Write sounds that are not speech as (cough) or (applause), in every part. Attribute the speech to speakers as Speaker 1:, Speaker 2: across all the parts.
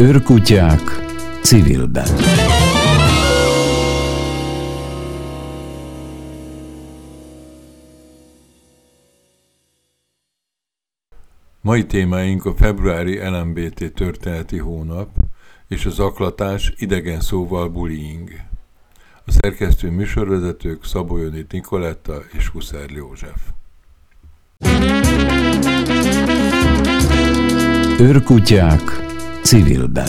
Speaker 1: Őrkutyák civilben. Mai témáink a februári LMBT történeti hónap és az aklatás idegen szóval bullying. A szerkesztő műsorvezetők Szabó Jönit Nikoletta és Huszár József. Őrkutyák civilben.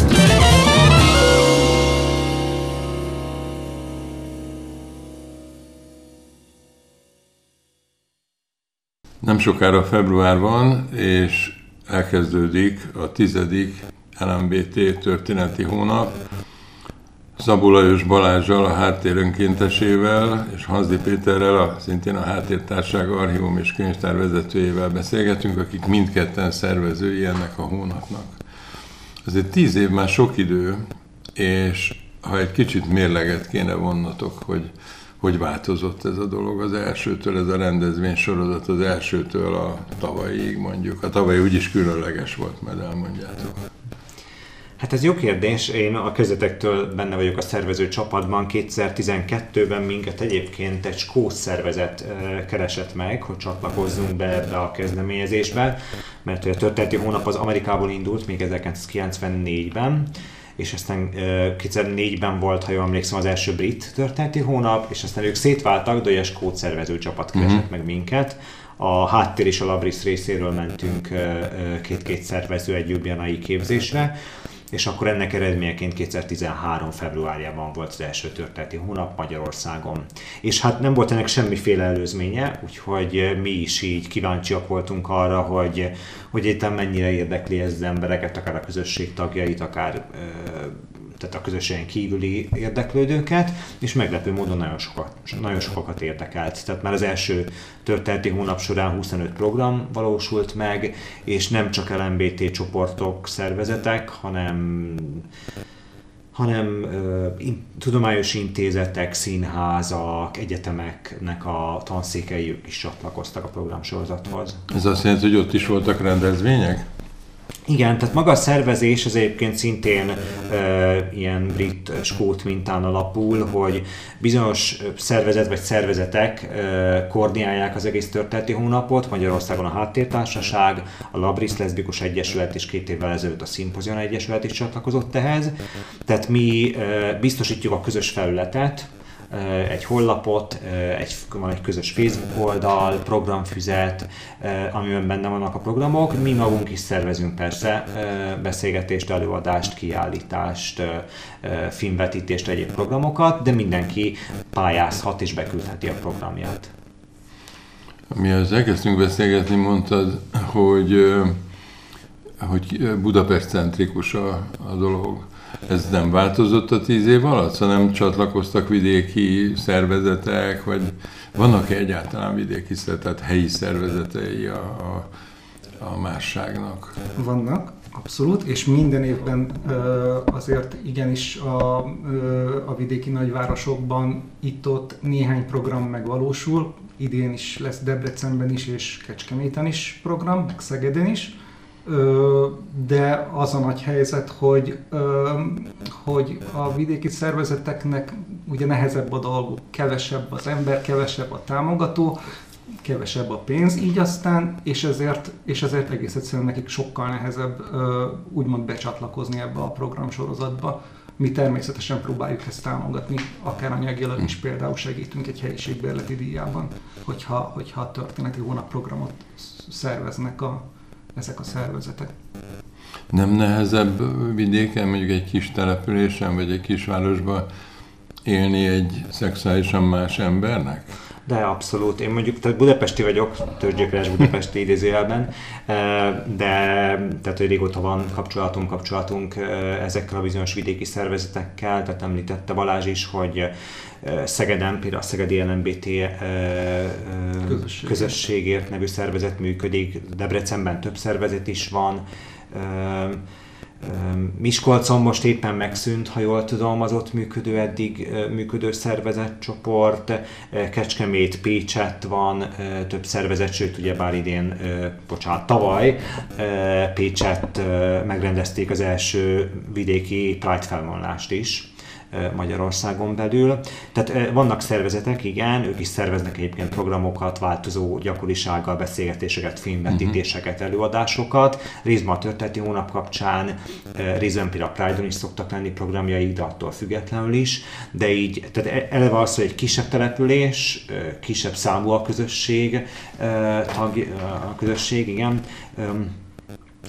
Speaker 1: Nem sokára február van, és elkezdődik a tizedik LMBT történeti hónap. Szabó Lajos Balázsjal, a háttér önkéntesével, és Hazdi Péterrel, a, szintén a Háttértárság archívum és könyvtár vezetőjével beszélgetünk, akik mindketten szervezői ennek a hónapnak. Azért tíz év már sok idő, és ha egy kicsit mérleget kéne vonnatok, hogy hogy változott ez a dolog az elsőtől, ez a rendezvény sorozat az elsőtől a tavalyig mondjuk. A tavaly úgyis különleges volt, majd elmondjátok.
Speaker 2: Hát ez jó kérdés. Én a közötektől benne vagyok a szervező csapatban. 2012-ben minket egyébként egy skót szervezet keresett meg, hogy csatlakozzunk be ebbe a kezdeményezésbe, mert a történeti hónap az Amerikából indult még 1994-ben, és aztán 2004-ben volt, ha jól emlékszem, az első brit történeti hónap, és aztán ők szétváltak, de egy skót szervező csapat keresett uh-huh. meg minket. A háttér és a Labris részéről mentünk két-két szervező egy Ljubljanai képzésre, és akkor ennek eredményeként 2013. februárjában volt az első történeti hónap Magyarországon. És hát nem volt ennek semmiféle előzménye, úgyhogy mi is így kíváncsiak voltunk arra, hogy, hogy itt mennyire érdekli ez az embereket, akár a közösség tagjait, akár tehát a közösségen kívüli érdeklődőket, és meglepő módon nagyon sokat, nagyon sokakat érdekelt. Tehát már az első történeti hónap során 25 program valósult meg, és nem csak LMBT csoportok, szervezetek, hanem hanem uh, in, tudományos intézetek, színházak, egyetemeknek a tanszékei is csatlakoztak a programsorozathoz.
Speaker 3: Ez azt jelenti, hogy ott is voltak rendezvények?
Speaker 2: Igen, tehát maga a szervezés az egyébként szintén e, ilyen brit-skót mintán alapul, hogy bizonyos szervezet vagy szervezetek e, koordinálják az egész történeti hónapot, Magyarországon a Háttértársaság, a Labris Leszbikus Egyesület és két évvel ezelőtt a Szimpozion Egyesület is csatlakozott ehhez. Tehát mi e, biztosítjuk a közös felületet, egy hollapot, egy, van egy közös Facebook oldal, programfüzet, amiben benne vannak a programok. Mi magunk is szervezünk persze beszélgetést, előadást, kiállítást, filmvetítést, egyéb programokat, de mindenki pályázhat és beküldheti a programját.
Speaker 3: Mi az elkezdtünk beszélgetni, mondtad, hogy, hogy Budapest centrikus a, a dolog. Ez nem változott a tíz év alatt, hanem csatlakoztak vidéki szervezetek, vagy vannak-e egyáltalán vidéki szervezetek, helyi szervezetei a, a, a másságnak?
Speaker 4: Vannak, abszolút, és minden évben azért igenis a, a vidéki nagyvárosokban itt-ott néhány program megvalósul, idén is lesz Debrecenben is, és Kecskeméten is program, meg Szegeden is de az a nagy helyzet, hogy, hogy a vidéki szervezeteknek ugye nehezebb a dolguk, kevesebb az ember, kevesebb a támogató, kevesebb a pénz, így aztán, és ezért, és ezért egész egyszerűen nekik sokkal nehezebb úgymond becsatlakozni ebbe a programsorozatba. Mi természetesen próbáljuk ezt támogatni, akár anyagilag is például segítünk egy helyiségbérleti díjában, hogyha, hogyha a történeti hónap programot szerveznek a, ezek a szervezetek.
Speaker 3: Nem nehezebb vidéken, mondjuk egy kis településen, vagy egy kisvárosban élni egy szexuálisan más embernek?
Speaker 2: De abszolút. Én mondjuk tehát budapesti vagyok, törzsgyökeres budapesti (laughs) idézőjelben, eh, de tehát, hogy régóta van kapcsolatunk, kapcsolatunk eh, ezekkel a bizonyos vidéki szervezetekkel, tehát említette Balázs is, hogy eh, Szegeden, például a Szegedi LMBT Közösség. közösségért nevű szervezet működik, Debrecenben több szervezet is van, Miskolcon most éppen megszűnt, ha jól tudom, az ott működő, eddig működő szervezetcsoport, Kecskemét, Pécset van, több szervezet, sőt ugye bár idén, bocsánat, tavaly Pécset megrendezték az első vidéki Pride felvonulást is Magyarországon belül. Tehát vannak szervezetek, igen, ők is szerveznek egyébként programokat, változó gyakorisággal, beszélgetéseket, filmvetítéseket, előadásokat. Részben a történeti hónap kapcsán, részben például a Pride-on is szoktak lenni programjaik, de attól függetlenül is. De így, tehát e, eleve az, hogy egy kisebb település, kisebb számú a közösség, tag, a közösség, igen,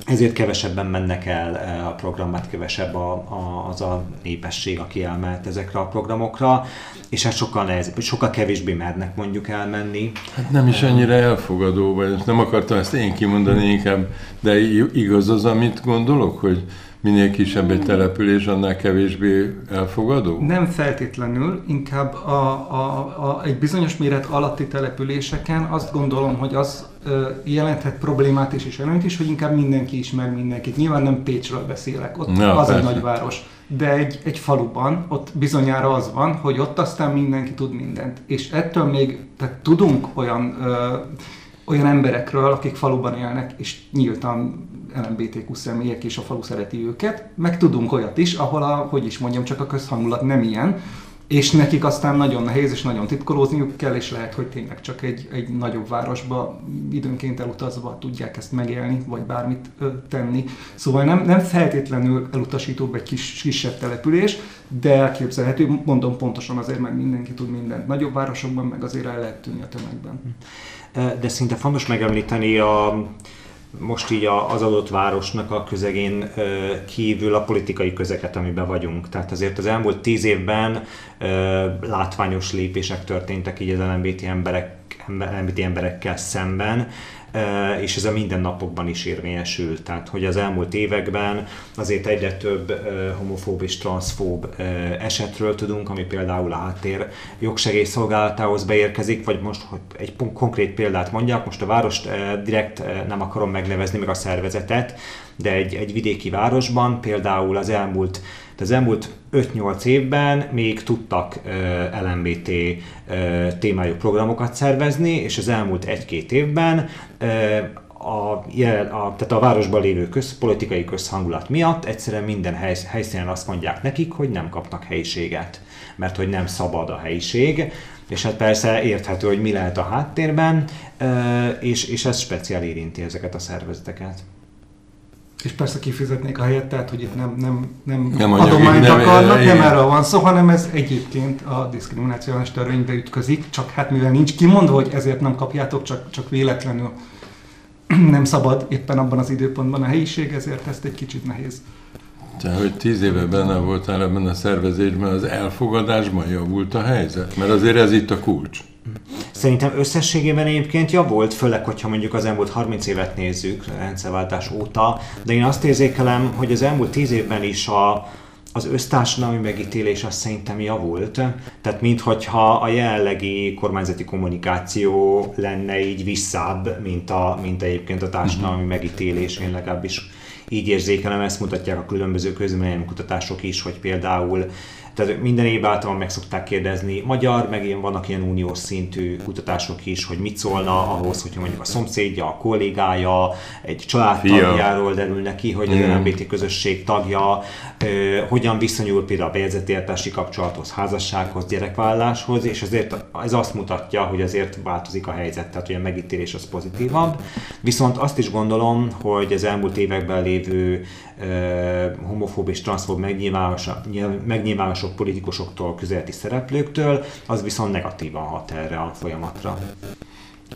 Speaker 2: ezért kevesebben mennek el eh, a programát, kevesebb a, a, az a népesség, aki elmehet ezekre a programokra, és hát sokkal nehezebb, sokkal kevésbé mernek mondjuk elmenni.
Speaker 3: Hát nem is annyira elfogadó, vagy nem akartam ezt én kimondani inkább, de igaz az, amit gondolok, hogy minél kisebb egy település, annál kevésbé elfogadó?
Speaker 4: Nem feltétlenül, inkább a, a, a, egy bizonyos méret alatti településeken azt gondolom, hogy az ö, jelenthet problémát is és jelent is, hogy inkább mindenki ismer mindenkit. Nyilván nem Pécsről beszélek, ott ja, az persze. egy nagyváros. De egy, egy faluban, ott bizonyára az van, hogy ott aztán mindenki tud mindent. És ettől még tehát tudunk olyan, ö, olyan emberekről, akik faluban élnek, és nyíltan LMBTQ személyek, és a falu szereti őket, meg tudunk olyat is, ahol a, hogy is mondjam, csak a közhangulat nem ilyen, és nekik aztán nagyon nehéz, és nagyon titkolózniuk kell, és lehet, hogy tényleg csak egy, egy nagyobb városba időnként elutazva tudják ezt megélni, vagy bármit ö, tenni. Szóval nem, nem feltétlenül elutasítóbb egy kis, kisebb település, de elképzelhető, mondom pontosan azért, mert mindenki tud mindent. Nagyobb városokban meg azért el lehet tűnni a tömegben.
Speaker 2: De szinte fontos megemlíteni a most így az adott városnak a közegén kívül a politikai közeket, amiben vagyunk. Tehát azért az elmúlt tíz évben látványos lépések történtek így az LMBT emberek, LMBT emberekkel szemben és ez a mindennapokban is érvényesül. Tehát, hogy az elmúlt években azért egyre több homofób és transzfób esetről tudunk, ami például a háttér jogsegélyszolgálatához beérkezik, vagy most, hogy egy konkrét példát mondjak, most a várost direkt nem akarom megnevezni meg a szervezetet, de egy, egy vidéki városban például az elmúlt az elmúlt 5-8 évben még tudtak LMBT témájú programokat szervezni, és az elmúlt 1-2 évben a, a, tehát a városban lévő köz, politikai közhangulat miatt egyszerűen minden hely, helyszínen azt mondják nekik, hogy nem kapnak helyiséget, mert hogy nem szabad a helyiség, és hát persze érthető, hogy mi lehet a háttérben, és, és ez speciál érinti ezeket a szervezeteket.
Speaker 4: És persze kifizetnék a helyet, tehát hogy itt nem, nem, nem, nem adományt nem, akarnak, nem, nem erről van szó, hanem ez egyébként a diszkriminációs törvénybe ütközik, csak hát mivel nincs kimondva, hogy ezért nem kapjátok, csak, csak véletlenül (clears throat) nem szabad éppen abban az időpontban a helyiség, ezért ezt egy kicsit nehéz.
Speaker 3: Te, hogy tíz éve benne voltál ebben a szervezésben, az elfogadásban javult a helyzet? Mert azért ez itt a kulcs.
Speaker 2: Szerintem összességében egyébként javult, főleg, hogyha mondjuk az elmúlt 30 évet nézzük, rendszerváltás óta, de én azt érzékelem, hogy az elmúlt 10 évben is a, az össztársadalmi megítélés azt szerintem javult. Tehát minthogyha a jelenlegi kormányzati kommunikáció lenne így visszább, mint, a, mint egyébként a társadalmi uh-huh. megítélés, én legalábbis így érzékelem, ezt mutatják a különböző kutatások is, hogy például tehát minden évben általában meg szokták kérdezni magyar, meg ilyen vannak ilyen uniós szintű kutatások is, hogy mit szólna ahhoz, hogyha mondjuk a szomszédja, a kollégája, egy családtagjáról derül neki, hogy az LMBT közösség tagja, hogyan viszonyul például a bejegyzetértási kapcsolathoz, házassághoz, gyerekválláshoz, és ezért ez azt mutatja, hogy azért változik a helyzet, tehát hogy a megítélés az pozitívabb. Viszont azt is gondolom, hogy az elmúlt években lévő homofób és transzfób megnyilvánulások politikusoktól, közeleti szereplőktől, az viszont negatívan hat erre a folyamatra.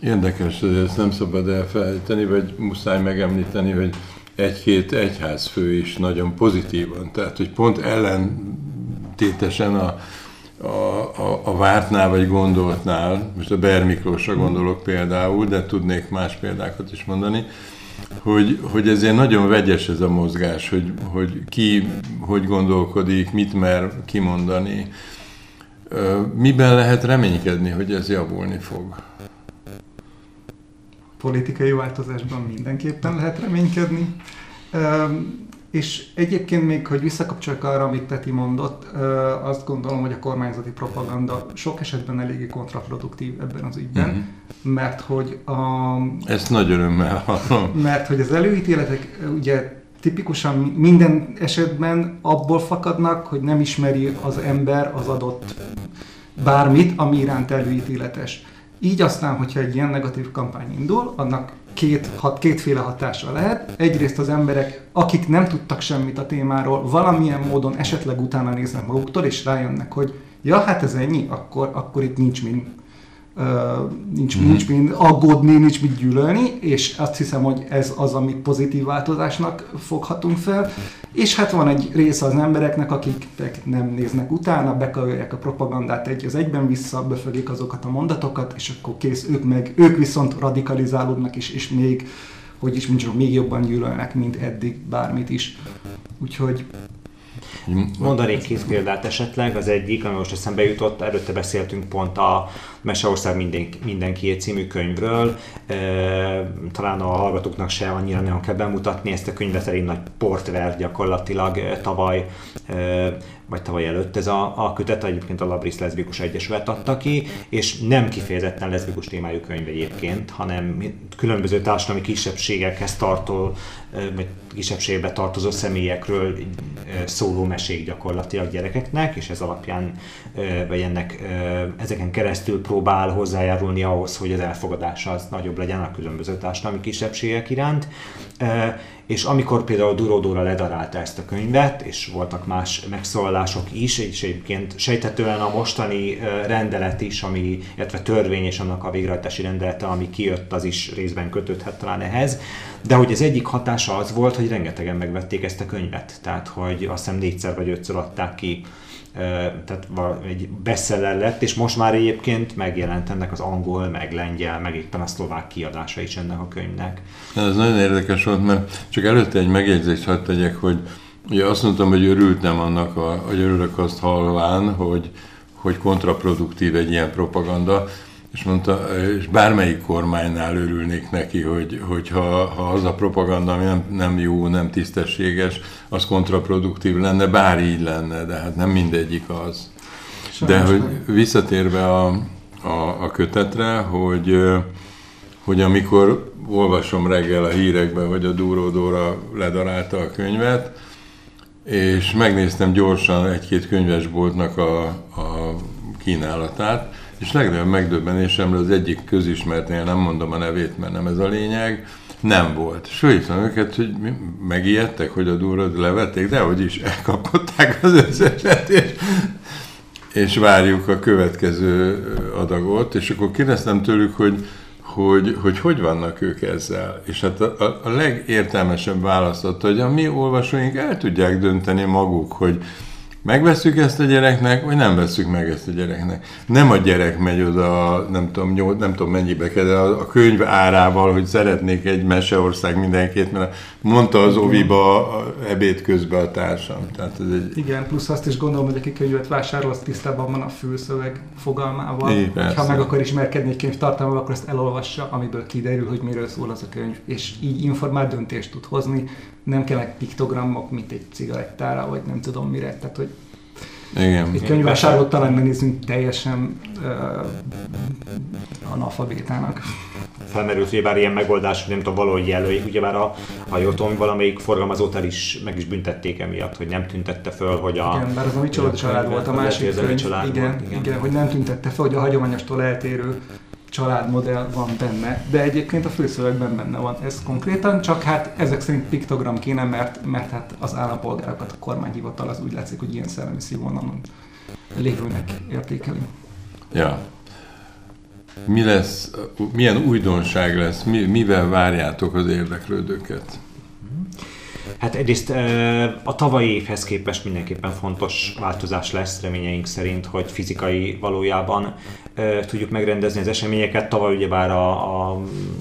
Speaker 3: Érdekes, hogy ezt nem szabad elfelejteni, vagy muszáj megemlíteni, hogy egy-két egyházfő is nagyon pozitívan, tehát hogy pont ellentétesen a, a, a, a vártnál vagy gondoltnál, most a Ber Miklósra gondolok például, de tudnék más példákat is mondani, hogy, hogy ezért nagyon vegyes ez a mozgás, hogy, hogy ki hogy gondolkodik, mit mer kimondani. Miben lehet reménykedni, hogy ez javulni fog?
Speaker 4: Politikai változásban mindenképpen lehet reménykedni. És egyébként még, hogy visszakapcsoljak arra, amit Peti mondott, azt gondolom, hogy a kormányzati propaganda sok esetben eléggé kontraproduktív ebben az ügyben, uh-huh. mert hogy a...
Speaker 3: Ezt nagy örömmel hallom.
Speaker 4: Mert hogy az előítéletek ugye tipikusan minden esetben abból fakadnak, hogy nem ismeri az ember az adott bármit, ami iránt előítéletes. Így aztán, hogyha egy ilyen negatív kampány indul, annak két, hat, kétféle hatása lehet. Egyrészt az emberek, akik nem tudtak semmit a témáról, valamilyen módon esetleg utána néznek maguktól, és rájönnek, hogy ja, hát ez ennyi, akkor, akkor itt nincs mind nincs, mm-hmm. nincs mind aggódni, nincs mit gyűlölni, és azt hiszem, hogy ez az, amit pozitív változásnak foghatunk fel. És hát van egy része az embereknek, akik nem néznek utána, bekajolják a propagandát egy az egyben vissza, befölik azokat a mondatokat, és akkor kész, ők meg, ők viszont radikalizálódnak is, és még, hogy is mondjuk, még jobban gyűlölnek, mint eddig bármit is. Úgyhogy
Speaker 2: Mondanék két példát esetleg, az egyik, ami most eszembe jutott, előtte beszéltünk pont a Meseország mindenki, mindenki című könyvről. Talán a hallgatóknak se annyira nagyon kell bemutatni ezt a könyvet, elég nagy portver gyakorlatilag tavaly vagy tavaly előtt ez a, a kötet, egyébként a Labris Leszbikus Egyesület adta ki, és nem kifejezetten leszbikus témájú könyv egyébként, hanem különböző társadalmi kisebbségekhez tartó, vagy kisebbségbe tartozó személyekről szóló mesék gyakorlatilag gyerekeknek, és ez alapján, vagy ennek ezeken keresztül próbál hozzájárulni ahhoz, hogy az elfogadása az nagyobb legyen a különböző társadalmi kisebbségek iránt. És amikor például Durodóra ledarálta ezt a könyvet, és voltak más megszólalások is, és egyébként sejtetően a mostani rendelet is, ami, illetve törvény és annak a végrehajtási rendelete, ami kijött, az is részben kötődhet talán ehhez, de hogy az egyik hatása az volt, hogy rengetegen megvették ezt a könyvet, tehát hogy azt hiszem négyszer vagy ötször adták ki tehát egy bestseller lett, és most már egyébként megjelent ennek az angol, meg lengyel, meg éppen a szlovák kiadása is ennek a könyvnek.
Speaker 3: Ez nagyon érdekes volt, mert csak előtte egy megjegyzést hadd tegyek, hogy ugye azt mondtam, hogy örültem annak, a, hogy örülök azt halván, hogy, hogy kontraproduktív egy ilyen propaganda, és mondta, és bármelyik kormánynál örülnék neki, hogy, hogyha ha az a propaganda, ami nem, nem jó, nem tisztességes, az kontraproduktív lenne, bár így lenne, de hát nem mindegyik az. de hogy visszatérve a, a, a kötetre, hogy, hogy amikor olvasom reggel a hírekben, hogy a Dúródóra ledarálta a könyvet, és megnéztem gyorsan egy-két könyvesboltnak a, a kínálatát, és legnagyobb megdöbbenésemre az egyik közismertnél, nem mondom a nevét, mert nem ez a lényeg, nem volt. Sőt, őket, hogy megijedtek, hogy a durrad levették, de hogy is elkapották az összeset, és, és várjuk a következő adagot, és akkor kérdeztem tőlük, hogy hogy, hogy hogy vannak ők ezzel. És hát a, a, a legértelmesebb választ hogy a mi olvasóink el tudják dönteni maguk, hogy megveszük ezt a gyereknek, vagy nem veszük meg ezt a gyereknek. Nem a gyerek megy oda, nem tudom, nyolc, nem tudom mennyibe kell, de a, a könyv árával, hogy szeretnék egy meseország mindenkit, mert mondta az oviba ebéd közben a társam. Tehát ez egy...
Speaker 4: Igen, plusz azt is gondolom, hogy aki könyvet vásárol, az tisztában van a fülszöveg fogalmával. É, ha meg akar ismerkedni egy könyv tartalmával, akkor ezt elolvassa, amiből kiderül, hogy miről szól az a könyv, és így informált döntést tud hozni. Nem kellnek piktogramok, mint egy cigarettára, vagy nem tudom mire. Tehát, hogy
Speaker 3: igen.
Speaker 4: Egy könyvvásárlót talán nézzünk teljesen uh, analfabétának.
Speaker 2: Felmerült, hogy bár ilyen megoldás, hogy nem tudom, valahogy jelöljék, ugyebár a, a Joton valamelyik forgalmazót el is meg is büntették emiatt, hogy nem tüntette föl, hogy a...
Speaker 4: Igen, bár az a Micsoda család volt a másik könyv, igen, volt, igen. igen, hogy nem tüntette fel, hogy a hagyományostól eltérő családmodell van benne, de egyébként a főszövegben benne van ez konkrétan, csak hát ezek szerint piktogram kéne, mert, mert hát az állampolgárokat a kormányhivatal az úgy látszik, hogy ilyen szellemi színvonalon lévőnek értékeli.
Speaker 3: Ja. Mi lesz, milyen újdonság lesz, mi, mivel várjátok az érdeklődőket?
Speaker 2: Hát egyrészt a tavalyi évhez képest mindenképpen fontos változás lesz, reményeink szerint, hogy fizikai valójában tudjuk megrendezni az eseményeket. Tavaly ugyebár a, a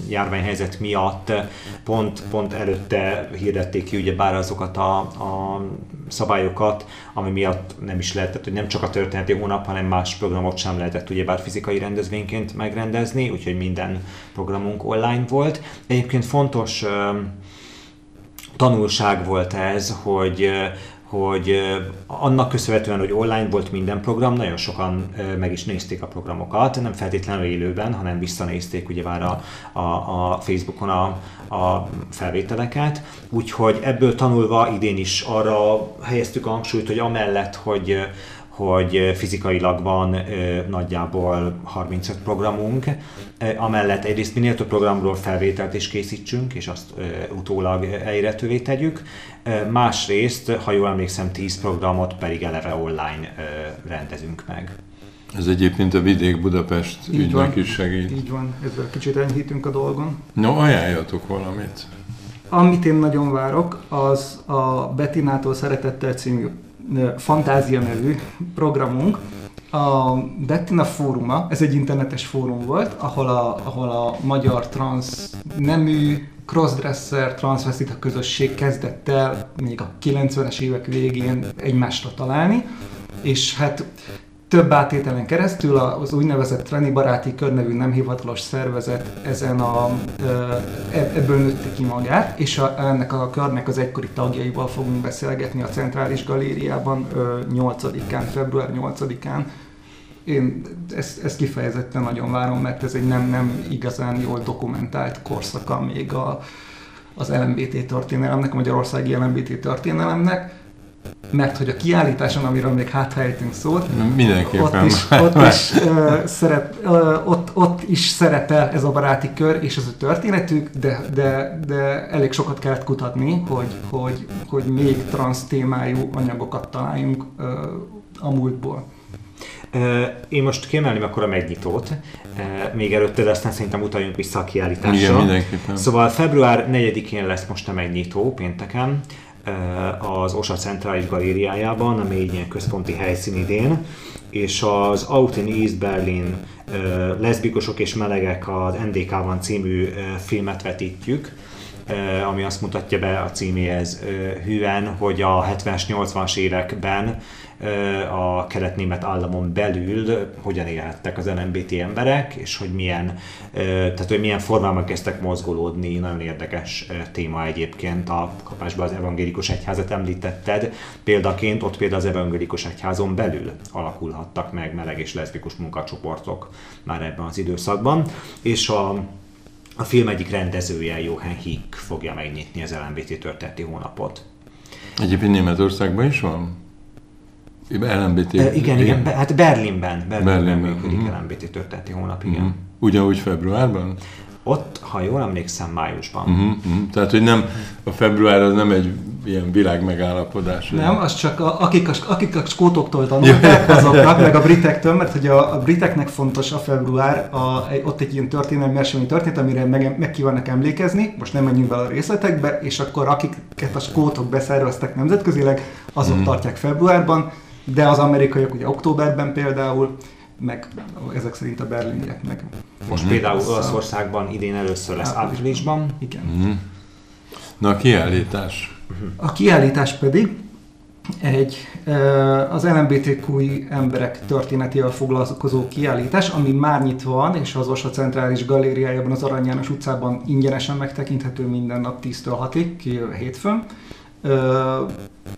Speaker 2: járványhelyzet miatt pont, pont előtte hirdették ki ugyebár azokat a, a szabályokat, ami miatt nem is lehetett, hogy nem csak a történeti hónap, hanem más programot sem lehetett ugyebár fizikai rendezvényként megrendezni, úgyhogy minden programunk online volt. Egyébként fontos tanulság volt ez, hogy hogy annak köszönhetően, hogy online volt minden program, nagyon sokan meg is nézték a programokat, nem feltétlenül élőben, hanem visszanézték ugye már a, a, a Facebookon a, a felvételeket. Úgyhogy ebből tanulva idén is arra helyeztük a hangsúlyt, hogy amellett, hogy hogy fizikailag van nagyjából 35 programunk, amellett egyrészt minél több programról felvételt is készítsünk, és azt utólag elérhetővé tegyük, másrészt, ha jól emlékszem, 10 programot pedig eleve online rendezünk meg.
Speaker 1: Ez egyébként a Vidék Budapest így ügynek van, is segít.
Speaker 4: Így van, ezzel kicsit enyhítünk a dolgon.
Speaker 1: No, ajánljatok valamit.
Speaker 4: Amit én nagyon várok, az a Betinától Szeretettel című Fantázia nevű programunk. A Bettina fóruma, ez egy internetes fórum volt, ahol a, ahol a magyar trans nemű crossdresser, transvestita közösség kezdett el még a 90-es évek végén egymásra találni, és hát több átételen keresztül az úgynevezett Treni Baráti Kör nevű nem hivatalos szervezet ezen a, e, ebből nőtte ki magát, és a, ennek a körnek az egykori tagjaival fogunk beszélgetni a Centrális Galériában 8-án, február 8-án. Én ezt, ezt kifejezetten nagyon várom, mert ez egy nem, nem igazán jól dokumentált korszaka még a, az LMBT történelemnek, a magyarországi LMBT történelemnek mert hogy a kiállításon, amiről még háthelytünk szót,
Speaker 1: Mindenképpen.
Speaker 4: ott is, ott, is, uh, szeret, uh, ott, ott is szerepel ez a baráti kör és az a történetük, de, de, de elég sokat kellett kutatni, hogy, hogy, hogy még transz témájú anyagokat találjunk uh, a múltból.
Speaker 2: Én most kiemelném akkor a megnyitót, még előtte, de aztán szerintem utaljunk vissza a kiállításra.
Speaker 1: Igen, mindenképpen.
Speaker 2: Szóval február 4-én lesz most a megnyitó pénteken. Eh, az OSA Centrális Galériájában, ami egy ilyen központi helyszín idén, és az Out in East Berlin eh, leszbikusok és melegek az NDK van című eh, filmet vetítjük, ami azt mutatja be a címéhez hűen, hogy a 70-es, 80-as években a kelet-német államon belül hogyan élhettek az LMBT emberek, és hogy milyen, tehát, hogy milyen formában kezdtek mozgolódni. Nagyon érdekes téma egyébként a kapásban az evangélikus egyházat említetted. Példaként ott például az evangélikus egyházon belül alakulhattak meg meleg és leszbikus munkacsoportok már ebben az időszakban. És a a film egyik rendezője, Johan Hick fogja megnyitni az LMBT történeti hónapot.
Speaker 1: Egyébként Németországban is van? LMBT?
Speaker 2: E, igen, igen, be, hát Berlinben, Berlinben, Berlinben működik uh-huh. Mhm. LMBT történeti hónap, igen. Uh-huh.
Speaker 1: Ugyanúgy februárban?
Speaker 2: Ott, ha jól emlékszem, májusban.
Speaker 1: Uh-huh, uh-huh. Tehát, hogy nem, a február az nem egy ilyen világ megállapodás.
Speaker 4: Nem, az csak a, akik, a, akik a skótoktól (laughs) tanulták, azoknak, meg a britektől, mert hogy a, a briteknek fontos a február, a, ott egy ilyen történelmi esemény történt, amire meg, meg kívánnak emlékezni, most nem menjünk bele a részletekbe, és akkor akiket a skótok beszerveztek nemzetközileg, azok uh-huh. tartják februárban, de az amerikaiak ugye októberben például, meg ezek szerint a berliniek meg.
Speaker 2: Most például Olaszországban idén először lesz áprilisban.
Speaker 4: Igen. Mm.
Speaker 1: Na a kiállítás.
Speaker 4: A kiállítás pedig egy az LMBTQ emberek történetével foglalkozó kiállítás, ami már nyitva van, és az Osa Centrális Galériájában, az Arany János utcában ingyenesen megtekinthető minden nap 10-től 6-ig, hétfőn.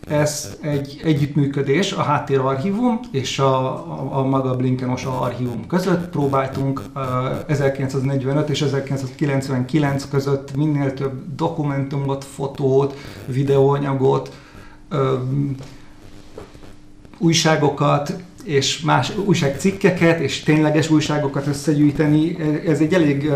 Speaker 4: Ez egy együttműködés a háttérarchívum és a, a, a maga Blinkenos archívum között. Próbáltunk 1945 és 1999 között minél több dokumentumot, fotót, videóanyagot, újságokat és más újságcikkeket és tényleges újságokat összegyűjteni. Ez egy elég,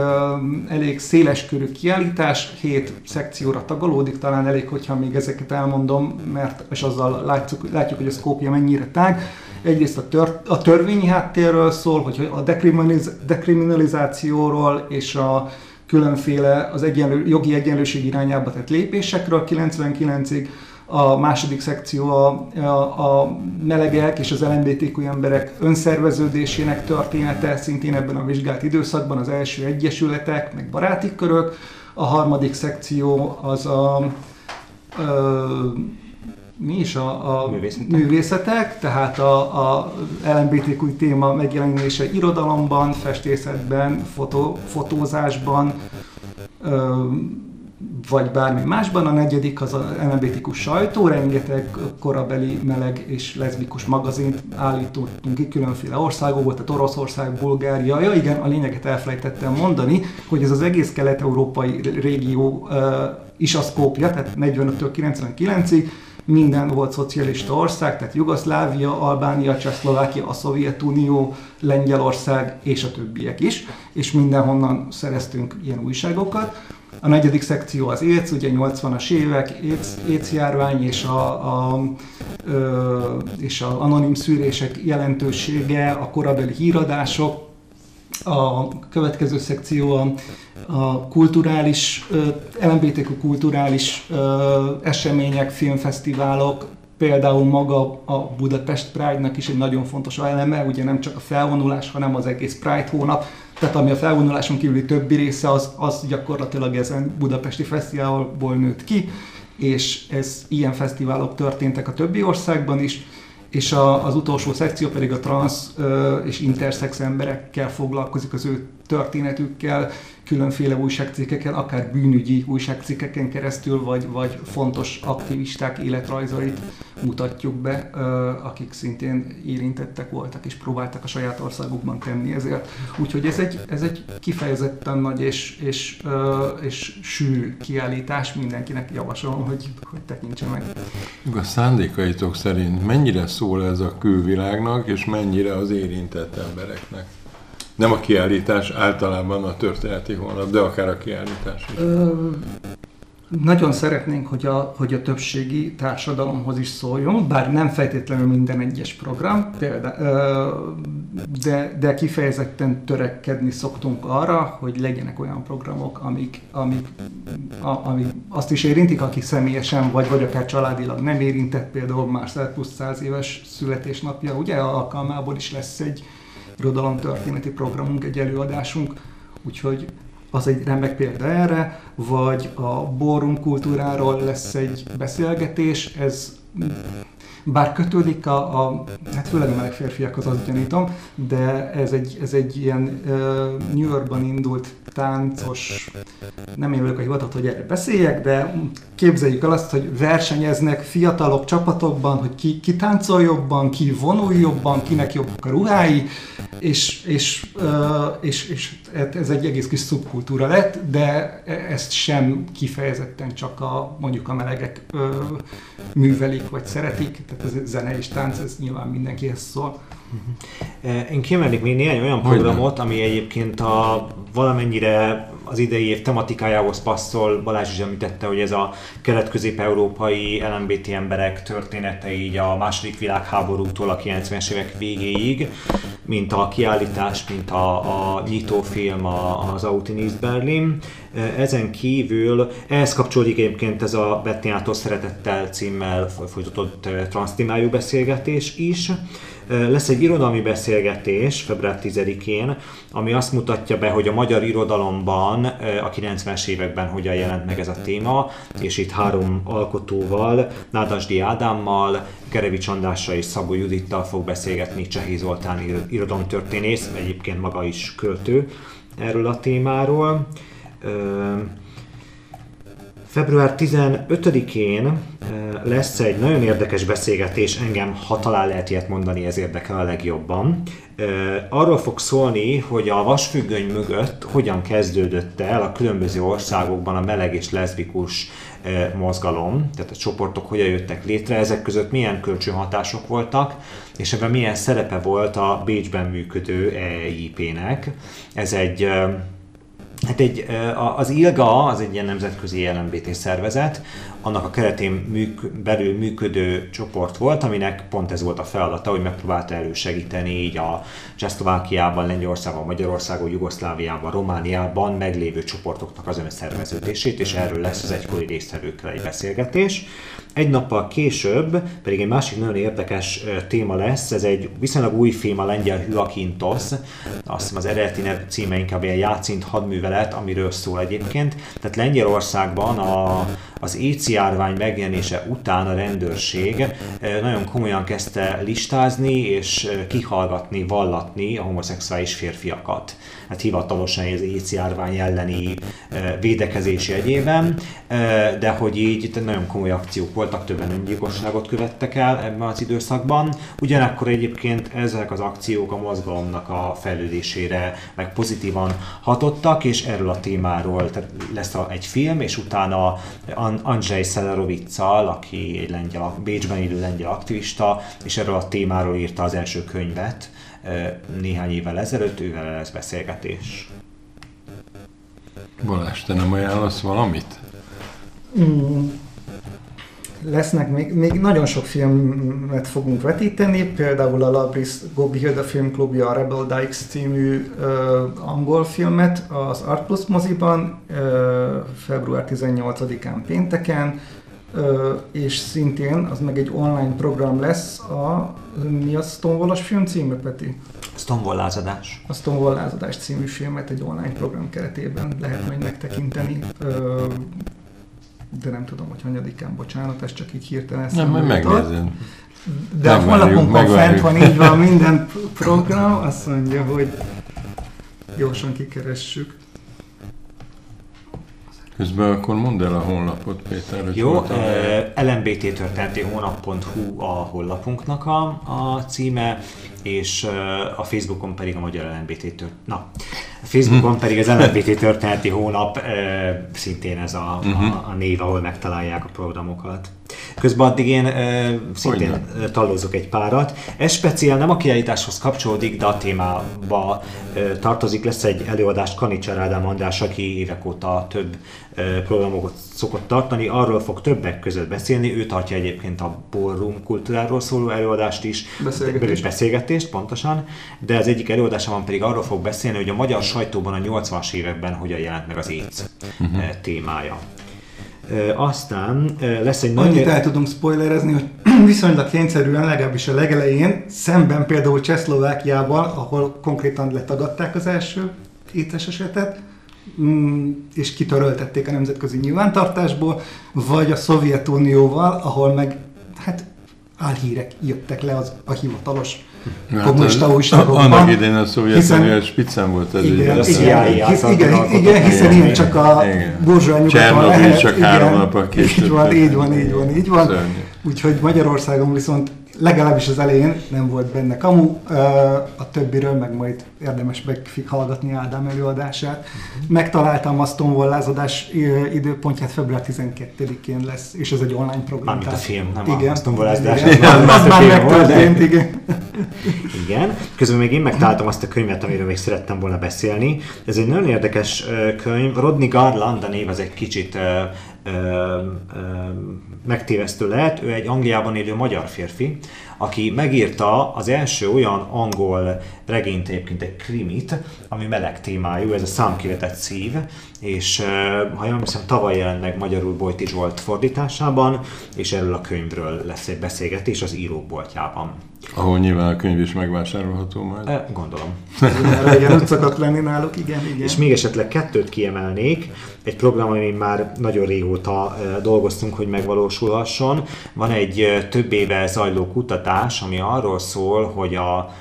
Speaker 4: elég széles körű kiállítás, hét szekcióra tagolódik, talán elég, hogyha még ezeket elmondom, mert és azzal látjuk, látjuk hogy a szkópja mennyire tág. Egyrészt a, tör, a törvényi háttérről szól, hogy a dekriminaliz, dekriminalizációról és a különféle az egyenlő, jogi egyenlőség irányába tett lépésekről 99-ig, a második szekció a, a, a melegek és az LMBTQ emberek önszerveződésének története, szintén ebben a vizsgált időszakban az első egyesületek, meg baráti körök. A harmadik szekció az a, a mi is a, a művészetek. művészetek, tehát a, a LMBTQ téma megjelenése irodalomban, festészetben, fotó, fotózásban, vagy bármi másban. A negyedik az a LMBTQ sajtó, rengeteg korabeli meleg és leszbikus magazint állítottunk ki különféle országokból, tehát Oroszország, Bulgária. Ja igen, a lényeget elfelejtettem mondani, hogy ez az egész kelet-európai régió uh, is a szkópja, tehát 45-től 99-ig minden volt szocialista ország, tehát Jugoszlávia, Albánia, Csehszlovákia, a Szovjetunió, Lengyelország és a többiek is, és mindenhonnan szereztünk ilyen újságokat. A negyedik szekció az AIDS, ugye 80-as évek, AIDS, AIDS járvány és a, a, ö, és a anonim szűrések jelentősége, a korabeli híradások, a következő szekció a, a kulturális, LMBTQ kulturális események, filmfesztiválok, például maga a Budapest Pride-nak is egy nagyon fontos eleme, ugye nem csak a felvonulás, hanem az egész Pride hónap, tehát ami a felvonuláson kívüli többi része, az, az gyakorlatilag ezen budapesti fesztiválból nőtt ki, és ez ilyen fesztiválok történtek a többi országban is, és a, az utolsó szekció pedig a trans és intersex emberekkel foglalkozik, az ő történetükkel, különféle újságcikkeken, akár bűnügyi újságcikkeken keresztül, vagy, vagy fontos aktivisták életrajzait mutatjuk be, akik szintén érintettek voltak, és próbáltak a saját országukban tenni ezért. Úgyhogy ez egy, ez egy kifejezetten nagy és, és, és sűrű kiállítás, mindenkinek javasolom, hogy, hogy tekintse meg.
Speaker 3: A szándékaitok szerint mennyire szól ez a külvilágnak, és mennyire az érintett embereknek? Nem a kiállítás, általában a történeti hónap, de akár a kiállítás is. Ö,
Speaker 4: nagyon szeretnénk, hogy a, hogy a többségi társadalomhoz is szóljon, bár nem feltétlenül minden egyes program, példa, de, de kifejezetten törekedni szoktunk arra, hogy legyenek olyan programok, amik, amik, a, amik azt is érintik, akik személyesen vagy, vagy akár családilag nem érintett, például Marcel plusz 100 éves születésnapja, ugye alkalmából is lesz egy, irodalomtörténeti programunk, egy előadásunk, úgyhogy az egy remek példa erre, vagy a bórum kultúráról lesz egy beszélgetés, ez bár kötődik a, a hát főleg a meleg férfiakhoz, azt gyanítom, de ez egy, ez egy ilyen uh, New Yorkban indult táncos, nem én vagyok a hivatott, hogy erre beszéljek, de képzeljük el azt, hogy versenyeznek fiatalok csapatokban, hogy ki, ki táncol jobban, ki vonul jobban, kinek jobbak a ruhái, és, és, és, és ez egy egész kis szubkultúra lett, de ezt sem kifejezetten csak a mondjuk a melegek művelik vagy szeretik, tehát ez zene és tánc, ez nyilván mindenkihez szól.
Speaker 2: Én kiemelnék még néhány olyan programot, ami egyébként a valamennyire az idei év tematikájához passzol. Balázs is említette, hogy ez a kelet-közép-európai LMBT emberek története így a második világháborútól a 90-es évek végéig, mint a kiállítás, mint a, a nyitófilm az Autinis Berlin. Ezen kívül ehhez kapcsolódik egyébként ez a Bettinától szeretettel címmel folytatott transztémájú beszélgetés is. Lesz egy irodalmi beszélgetés február 10-én, ami azt mutatja be, hogy a magyar irodalomban a 90-es években hogyan jelent meg ez a téma, és itt három alkotóval, Nádasdi Ádámmal, Gerevics Andrással és Szabó Judittal fog beszélgetni Csehi Zoltán irodalomtörténész, egyébként maga is költő erről a témáról. Február 15-én lesz egy nagyon érdekes beszélgetés, engem ha talán lehet ilyet mondani, ez érdekel a legjobban. Arról fog szólni, hogy a vasfüggöny mögött hogyan kezdődött el a különböző országokban a meleg és leszbikus mozgalom, tehát a csoportok hogyan jöttek létre, ezek között milyen kölcsönhatások voltak, és ebben milyen szerepe volt a Bécsben működő EIP-nek. Ez egy Hát egy, az ILGA az egy ilyen nemzetközi LMBT szervezet, annak a keretén műk, belül működő csoport volt, aminek pont ez volt a feladata, hogy megpróbálta elősegíteni így a Csehszlovákiában, Lengyelországban, Magyarországon, Jugoszláviában, Romániában meglévő csoportoknak az önszerveződését, és erről lesz az egykori résztvevőkkel egy beszélgetés. Egy nappal később pedig egy másik nagyon érdekes téma lesz, ez egy viszonylag új film, a lengyel Hyakintos, azt hiszem az eredeti címe inkább ilyen játszint hadművelet, amiről szól egyébként. Tehát Lengyelországban a, az AIDS járvány megjelenése után a rendőrség nagyon komolyan kezdte listázni és kihallgatni, vallatni a homoszexuális férfiakat hát hivatalosan az AIDS járvány elleni védekezés jegyében, de hogy így nagyon komoly akciók voltak, többen öngyilkosságot követtek el ebben az időszakban. Ugyanakkor egyébként ezek az akciók a mozgalomnak a fejlődésére meg pozitívan hatottak, és erről a témáról tehát lesz egy film, és utána Andrzej Szelerovicsal, aki egy lengyel, Bécsben élő lengyel aktivista, és erről a témáról írta az első könyvet, néhány évvel ezelőtt, ővel lesz beszélgetés.
Speaker 1: Balázs, te nem ajánlasz valamit?
Speaker 4: Mm, lesznek még, még nagyon sok filmet fogunk vetíteni, például a Labris Gobi Hilda filmklubja a Rebel Dykes című uh, angol filmet az Art Plus moziban uh, február 18-án pénteken, és szintén az meg egy online program lesz a, mi a Stonewall-os film címe, Peti?
Speaker 2: Stonewall lázadás.
Speaker 4: A Stonewall lázadás című filmet egy online program keretében lehet majd megtekinteni. De nem tudom, hogy hanyadikán, bocsánat, ez csak így hirtelen
Speaker 1: Nem, majd megnézem.
Speaker 4: De a honlapunkon fent van, így van minden program, azt mondja, hogy gyorsan kikeressük.
Speaker 1: Közben akkor mondd el a honlapot, Péter. Hogy
Speaker 2: Jó, LMBT történeti hónap.hu a honlapunknak a, a címe, és a Facebookon pedig a Magyar LMBT tört... Na, a Facebookon pedig az LMBT történeti hónap, szintén ez a, uh-huh. a, mhm. a név, ahol megtalálják a programokat. Közben addig én e, szintén Hogyne. tallózok egy párat. Ez speciál nem a kiállításhoz kapcsolódik, de a témába e, tartozik. Lesz egy előadás Kanicser Ádám András, aki évek óta több e, programokat szokott tartani. Arról fog többek között beszélni. Ő tartja egyébként a ballroom kultúráról szóló előadást is.
Speaker 4: Beszélgetést.
Speaker 2: Beszélgetést, pontosan. De az egyik előadásában pedig arról fog beszélni, hogy a magyar sajtóban a 80-as években hogyan jelent meg az AIDS uh-huh. témája. Aztán lesz egy
Speaker 4: nagy... Annyit el tudunk spoilerezni, hogy (clears throat) viszonylag kényszerűen, legalábbis a legelején, szemben például Csehszlovákiával, ahol konkrétan letagadták az első étes esetet, mm, és kitöröltették a nemzetközi nyilvántartásból, vagy a Szovjetunióval, ahol meg hát álhírek jöttek le az a hivatalos Hát kommunista újságokban.
Speaker 1: Annak idején a Szovjetunió spiccen volt ez
Speaker 4: igen, ugye. Igen, igen, igen, igen, hiszen ilyen csak a nyugaton
Speaker 1: lehet. csak három nap
Speaker 4: később. Így van, így van, így van, így van. Úgyhogy Magyarországon viszont legalábbis az elején nem volt benne kamu, a többiről meg majd érdemes meghallgatni Ádám előadását. Megtaláltam a Stonewall lázadás időpontját, február 12-én lesz, és ez egy online program.
Speaker 2: Mármint a film, nem igen, a Stonewall lázadás.
Speaker 4: Az már megtörtént, igen.
Speaker 2: Igen. Közben még én megtaláltam azt a könyvet, amiről még szerettem volna beszélni. Ez egy nagyon érdekes könyv. Rodney Garland, a név az egy kicsit megtévesztő lehet. Ő egy Angliában élő magyar férfi, aki megírta az első olyan angol regényt, egyébként egy krimit, ami meleg témájú, ez a Számkivetett szív, és ha jól hiszem tavaly jelent meg magyarul Bojti Zsolt fordításában, és erről a könyvről lesz egy beszélgetés az íróboltjában.
Speaker 1: Ahol nyilván a könyv is megvásárolható majd.
Speaker 2: Gondolom.
Speaker 4: Erre igen, szokott lenni náluk, igen, igen.
Speaker 2: És még esetleg kettőt kiemelnék. Egy program, amin már nagyon régóta dolgoztunk, hogy megvalósulhasson. Van egy több éve zajló kutatás, ami arról szól, hogy a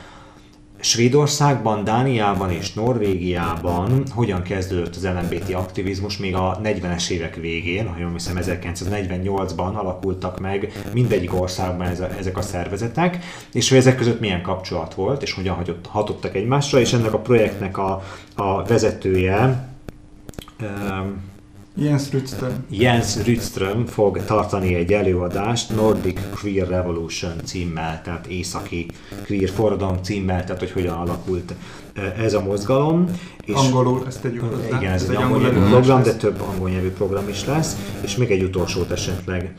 Speaker 2: Svédországban, Dániában és Norvégiában hogyan kezdődött az LMBT aktivizmus még a 40-es évek végén, ha jól hiszem 1948-ban alakultak meg mindegyik országban ezek a szervezetek, és hogy ezek között milyen kapcsolat volt, és hogyan hagyott, hatottak egymásra, és ennek a projektnek a, a vezetője um,
Speaker 4: Jens Rydström.
Speaker 2: Jens Rydström fog tartani egy előadást Nordic Queer Revolution címmel, tehát északi queer forradalom címmel, tehát hogy hogyan alakult ez a mozgalom.
Speaker 4: És angolul ezt tegyük
Speaker 2: hozzá. Igen, ez, ez egy angol nyelvű program, de több angol nyelvű program is lesz, és még egy utolsót esetleg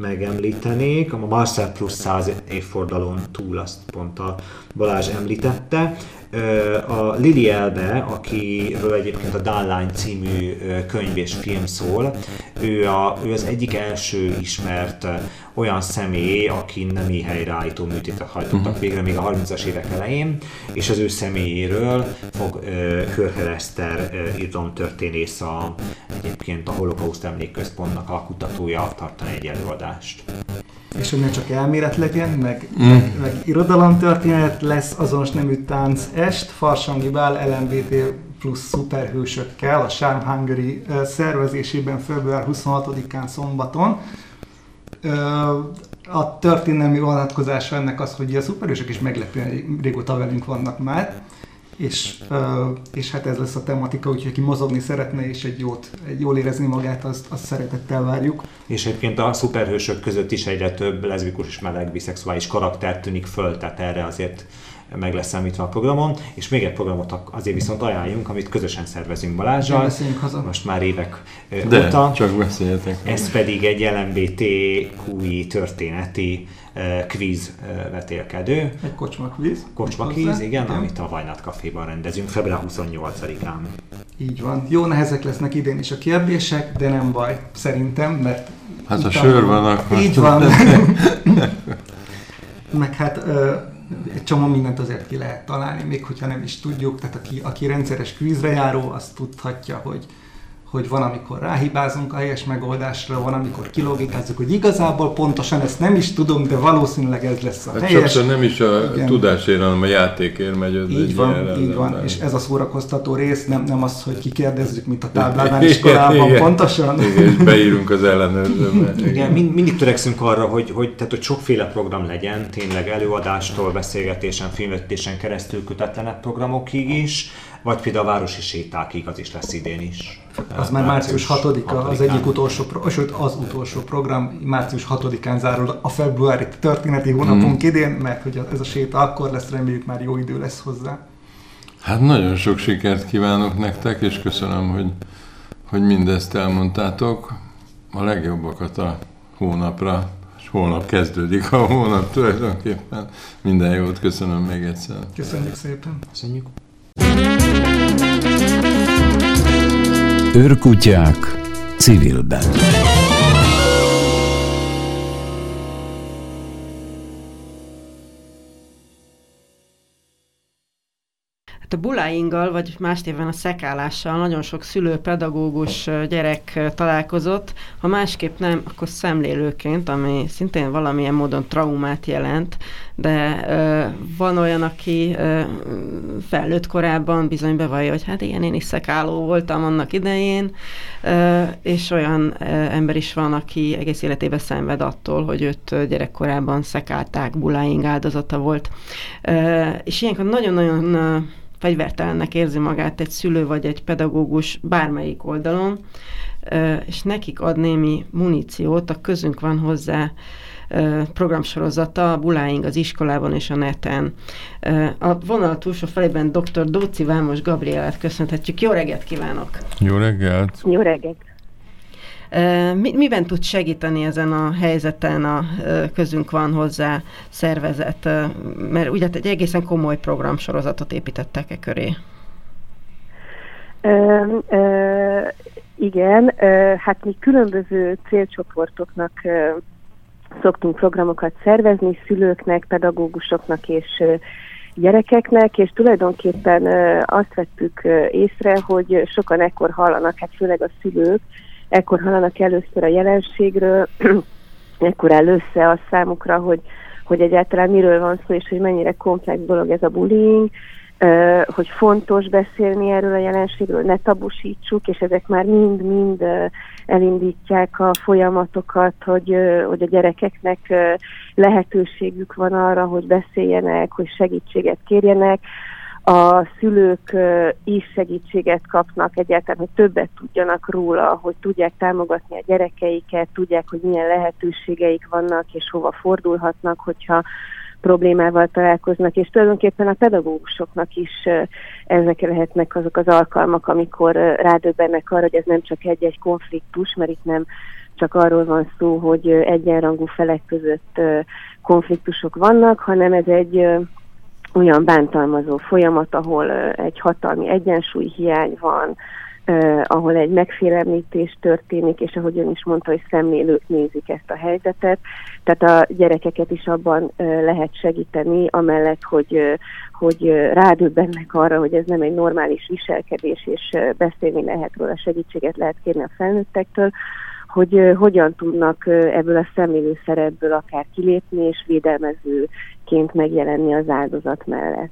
Speaker 2: megemlítenék. A Marcel Plus 100 évfordalón túl azt pont a Balázs említette. A Lili Elbe, akiről egyébként a Dánlány című könyv és film szól, ő, a, ő az egyik első ismert olyan személy, aki nemi helyreállító műtétet hajtottak uh-huh. végre még a 30-as évek elején, és az ő személy személyéről fog Körher Eszter irodalomtörténész a, egyébként a Holokauszt Emlékközpontnak a kutatója tartani egy előadást.
Speaker 4: És hogy ne csak elmélet legyen, meg, mm. meg, meg irodalomtörténet, lesz azonos nemű tánc est, Farsangi Bál LMBT plusz szuperhősökkel a Charm Hungary szervezésében február 26-án szombaton. A történelmi vonatkozása ennek az, hogy a szuperhősök is meglepően régóta velünk vannak már, és, és hát ez lesz a tematika, úgyhogy aki mozogni szeretne és egy, jót, egy jól érezni magát, azt, azt szeretettel várjuk.
Speaker 2: És egyébként a szuperhősök között is egyre több leszbikus és meleg, biszexuális karakter tűnik föl, tehát erre azért meg lesz számítva a programon, és még egy programot azért viszont ajánljunk, amit közösen szervezünk Balázsral. Most már évek
Speaker 3: De, óta. csak beszéljetek.
Speaker 2: Ez pedig egy LMBTQI történeti kvíz vetélkedő.
Speaker 4: Egy kocsma kvíz.
Speaker 2: Kocsma kvíz, igen, igen, amit a Vajnat Caféban rendezünk február 28-án.
Speaker 4: Így van. Jó nehezek lesznek idén is a kérdések, de nem baj, szerintem, mert...
Speaker 3: Hát a sör van akkor.
Speaker 4: Így van. (laughs) Meg hát egy csomó mindent azért ki lehet találni, még hogyha nem is tudjuk. Tehát aki, aki rendszeres kvízre járó, azt tudhatja, hogy hogy van, amikor ráhibázunk a helyes megoldásra, van, amikor kilogikázzuk, hogy igazából pontosan ezt nem is tudom, de valószínűleg ez lesz a hát helyes.
Speaker 3: Sokszor nem is a Igen. tudásért, hanem a játékért megy. Ez
Speaker 4: így van, így van. És ez a szórakoztató rész, nem, nem az, hogy kikérdezzük, mint a táblában iskolában, Igen. pontosan.
Speaker 3: Igen, és beírunk az ellenőrzőbe.
Speaker 2: Igen, mind, mindig törekszünk arra, hogy, hogy, tehát, hogy sokféle program legyen, tényleg előadástól, beszélgetésen, filmvetítésen keresztül kötetlenebb programokig is, vagy például a városi sétákig, az is lesz idén is.
Speaker 4: Az már március 6-a, az egyik utolsó, sőt az utolsó program, március 6-án zárul a februári történeti hónapunk mm. idén, mert hogy ez a séta akkor lesz, reméljük már jó idő lesz hozzá.
Speaker 3: Hát nagyon sok sikert kívánok nektek, és köszönöm, hogy, hogy mindezt elmondtátok. A legjobbakat a hónapra, és holnap kezdődik a hónap tulajdonképpen. Minden jót köszönöm még egyszer.
Speaker 4: Köszönjük szépen.
Speaker 2: Köszönjük.
Speaker 5: Őrkutyák civilben.
Speaker 6: A bullyinggal, vagy más néven a szekálással nagyon sok szülő, pedagógus, gyerek találkozott. Ha másképp nem, akkor szemlélőként, ami szintén valamilyen módon traumát jelent, de ö, van olyan, aki ö, felnőtt korában bizony bevallja, hogy hát igen, én is szekáló voltam annak idején, ö, és olyan ö, ember is van, aki egész életében szenved attól, hogy őt gyerekkorában szekálták, bullying áldozata volt. Ö, és ilyenkor nagyon-nagyon fegyvertelennek érzi magát egy szülő vagy egy pedagógus bármelyik oldalon, és nekik ad némi muníciót, a közünk van hozzá programsorozata, a Buláing az iskolában és a neten. A vonal túlsó felében dr. Dóci Vámos Gabrielát köszönhetjük. Jó reggelt kívánok!
Speaker 3: Jó reggelt!
Speaker 7: Jó reggelt!
Speaker 6: Mi, miben tud segíteni ezen a helyzeten a közünk van hozzá szervezet? Mert ugye egy egészen komoly programsorozatot építettek e köré.
Speaker 7: Igen, hát mi különböző célcsoportoknak ö, szoktunk programokat szervezni, szülőknek, pedagógusoknak és gyerekeknek, és tulajdonképpen azt vettük észre, hogy sokan ekkor hallanak, hát főleg a szülők, ekkor hallanak először a jelenségről, (clears throat) ekkor áll össze a számukra, hogy, hogy egyáltalán miről van szó, és hogy mennyire komplex dolog ez a bullying, hogy fontos beszélni erről a jelenségről, ne tabusítsuk, és ezek már mind-mind elindítják a folyamatokat, hogy, hogy a gyerekeknek lehetőségük van arra, hogy beszéljenek, hogy segítséget kérjenek, a szülők is segítséget kapnak egyáltalán, hogy többet tudjanak róla, hogy tudják támogatni a gyerekeiket, tudják, hogy milyen lehetőségeik vannak, és hova fordulhatnak, hogyha problémával találkoznak, és tulajdonképpen a pedagógusoknak is ezek lehetnek azok az alkalmak, amikor rádöbbennek arra, hogy ez nem csak egy-egy konfliktus, mert itt nem csak arról van szó, hogy egyenrangú felek között konfliktusok vannak, hanem ez egy olyan bántalmazó folyamat, ahol egy hatalmi egyensúly hiány van, Uh, ahol egy megfélemlítés történik, és ahogy ön is mondta, hogy szemlélők nézik ezt a helyzetet. Tehát a gyerekeket is abban uh, lehet segíteni, amellett, hogy, uh, hogy rádöbbennek arra, hogy ez nem egy normális viselkedés, és beszélni lehet róla, segítséget lehet kérni a felnőttektől, hogy hogyan tudnak ebből a szemlélő szerepből akár kilépni, és védelmezőként megjelenni az áldozat mellett.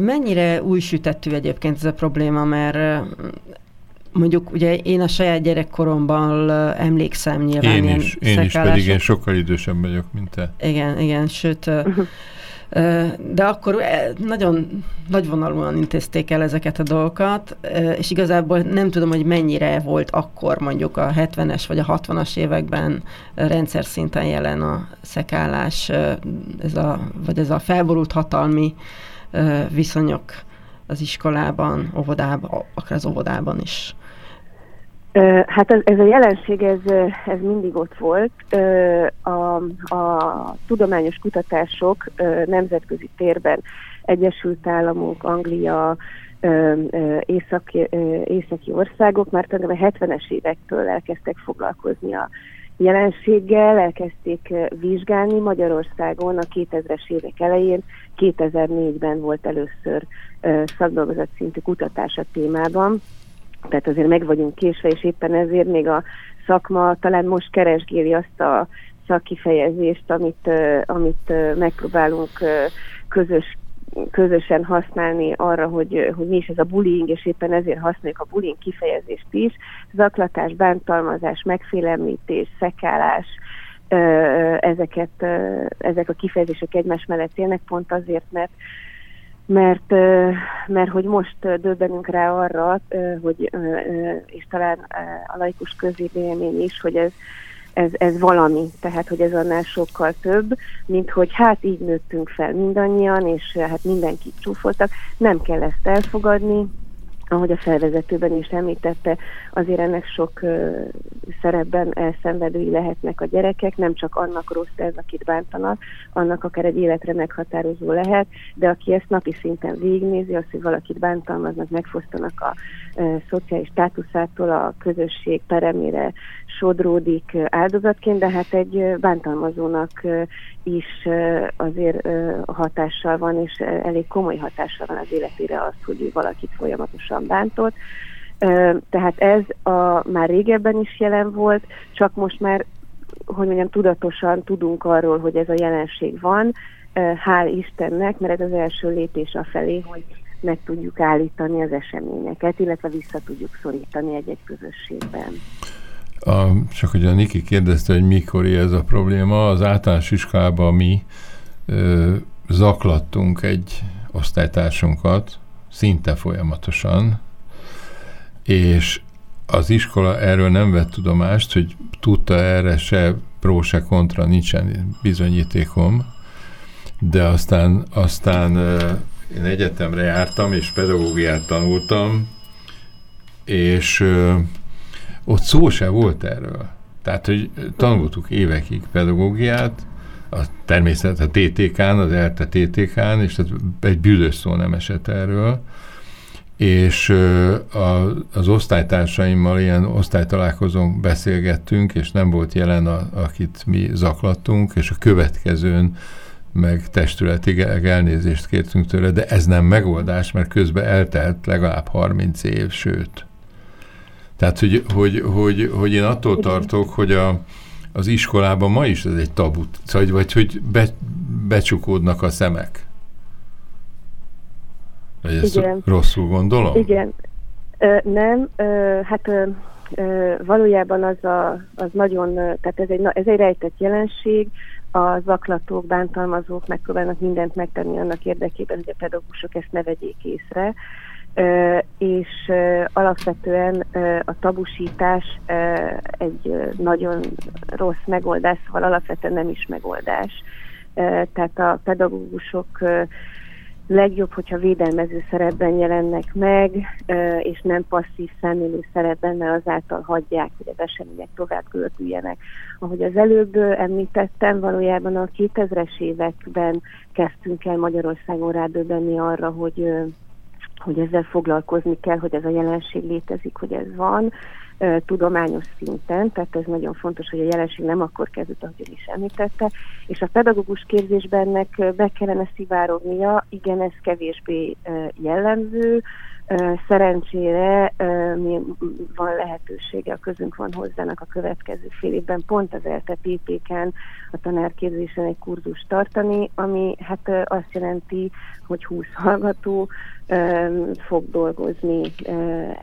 Speaker 6: Mennyire új sütettű egyébként ez a probléma, mert mondjuk ugye én a saját gyerekkoromban emlékszem nyilván
Speaker 1: Én is, én is, pedig én sokkal idősebb vagyok, mint te.
Speaker 6: Igen, igen, sőt, de akkor nagyon nagyvonalúan intézték el ezeket a dolgokat, és igazából nem tudom, hogy mennyire volt akkor mondjuk a 70-es vagy a 60-as években rendszer szinten jelen a szekálás, ez a, vagy ez a felborult hatalmi viszonyok az iskolában, óvodában, akár az óvodában is.
Speaker 7: Hát ez, ez a jelenség, ez, ez mindig ott volt. A, a tudományos kutatások nemzetközi térben Egyesült Államok, Anglia, északi, északi országok már a 70-es évektől elkezdtek foglalkozni a jelenséggel, elkezdték vizsgálni Magyarországon a 2000-es évek elején, 2004-ben volt először szakdolgozat szintű kutatás a témában, tehát azért meg vagyunk késve, és éppen ezért még a szakma talán most keresgéli azt a szakkifejezést, amit, amit megpróbálunk közös közösen használni arra, hogy, hogy mi is ez a bullying, és éppen ezért használjuk a bullying kifejezést is. Zaklatás, bántalmazás, megfélemlítés, szekálás, ezeket, ezek a kifejezések egymás mellett élnek, pont azért, mert mert, mert hogy most döbbenünk rá arra, hogy, és talán a laikus közvélemény is, hogy ez, ez, ez valami, tehát hogy ez annál sokkal több, mint hogy hát így nőttünk fel mindannyian, és hát mindenkit csúfoltak, nem kell ezt elfogadni, ahogy a felvezetőben is említette, azért ennek sok uh, szerepben elszenvedői lehetnek a gyerekek, nem csak annak rossz ez, akit bántanak, annak akár egy életre meghatározó lehet, de aki ezt napi szinten végignézi, az, hogy valakit bántalmaznak, megfosztanak a uh, szociális státuszától, a közösség peremére sodródik áldozatként, de hát egy bántalmazónak is azért hatással van, és elég komoly hatással van az életére az, hogy valakit folyamatosan bántott. Tehát ez a, már régebben is jelen volt, csak most már, hogy mondjam, tudatosan tudunk arról, hogy ez a jelenség van, hál' Istennek, mert ez az első lépés a felé, hogy meg tudjuk állítani az eseményeket, illetve vissza tudjuk szorítani egy-egy közösségben.
Speaker 1: A, csak hogy a Niki kérdezte, hogy mikor ez a probléma, az általános iskolában mi ö, zaklattunk egy osztálytársunkat szinte folyamatosan, és az iskola erről nem vett tudomást, hogy tudta erre se pró, se kontra, nincsen bizonyítékom, de aztán, aztán én egyetemre jártam, és pedagógiát tanultam, és ott szó se volt erről. Tehát, hogy tanultuk évekig pedagógiát, a természet, a TTK-n, az ELTE TTK-n, és tehát egy büdös szó nem esett erről, és a, az osztálytársaimmal ilyen osztálytalálkozón beszélgettünk, és nem volt jelen, a, akit mi zaklattunk, és a következőn meg testületileg elnézést kértünk tőle, de ez nem megoldás, mert közben eltelt legalább 30 év, sőt. Tehát, hogy, hogy, hogy, hogy én attól tartok, hogy a, az iskolában ma is ez egy tabu, vagy, vagy hogy be, becsukódnak a szemek. Vagy ezt Igen. rosszul gondolom?
Speaker 7: Igen. Ö, nem, ö, hát ö, ö, valójában az, a, az nagyon, tehát ez egy, ez egy rejtett jelenség, a zaklatók, bántalmazók megpróbálnak mindent megtenni annak érdekében, hogy a pedagógusok ezt ne vegyék észre és alapvetően a tabusítás egy nagyon rossz megoldás, szóval alapvetően nem is megoldás. Tehát a pedagógusok legjobb, hogyha védelmező szerepben jelennek meg, és nem passzív szemlélő szerepben, mert azáltal hagyják, hogy az események tovább gördüljenek. Ahogy az előbb említettem, valójában a 2000-es években kezdtünk el Magyarországon rádöbbenni arra, hogy hogy ezzel foglalkozni kell, hogy ez a jelenség létezik, hogy ez van, tudományos szinten, tehát ez nagyon fontos, hogy a jelenség nem akkor kezdődött, ahogy ön is említette, és a pedagógus képzésben ennek be kellene szivárognia, igen, ez kevésbé jellemző, Szerencsére van lehetősége, a közünk van hozzának a következő fél évben pont az ELTE PPK-n a tanárképzésen egy kurzus tartani, ami hát azt jelenti, hogy 20 hallgató fog dolgozni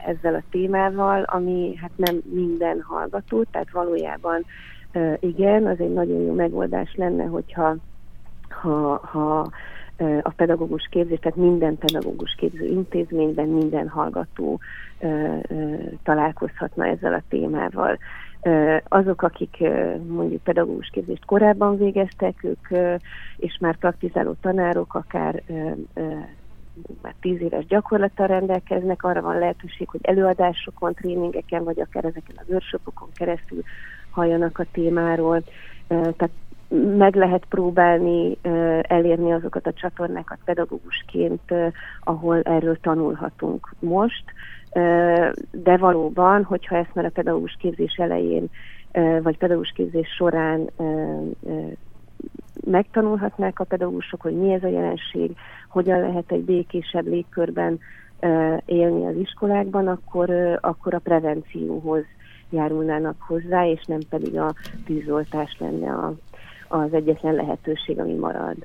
Speaker 7: ezzel a témával, ami hát nem minden hallgató, tehát valójában igen, az egy nagyon jó megoldás lenne, hogyha ha, ha a pedagógus képzés, tehát minden pedagógus képző intézményben minden hallgató találkozhatna ezzel a témával. Azok, akik mondjuk pedagógus képzést korábban végeztek, ők és már praktizáló tanárok, akár már tíz éves gyakorlattal rendelkeznek, arra van lehetőség, hogy előadásokon, tréningeken, vagy akár ezeken a workshopokon keresztül halljanak a témáról. Tehát meg lehet próbálni elérni azokat a csatornákat pedagógusként, ahol erről tanulhatunk most, de valóban, hogyha ezt már a pedagógus képzés elején, vagy pedagógus képzés során megtanulhatnák a pedagógusok, hogy mi ez a jelenség, hogyan lehet egy békésebb légkörben élni az iskolákban, akkor, akkor a prevencióhoz járulnának hozzá, és nem pedig a tűzoltás lenne a, az egyetlen lehetőség, ami marad.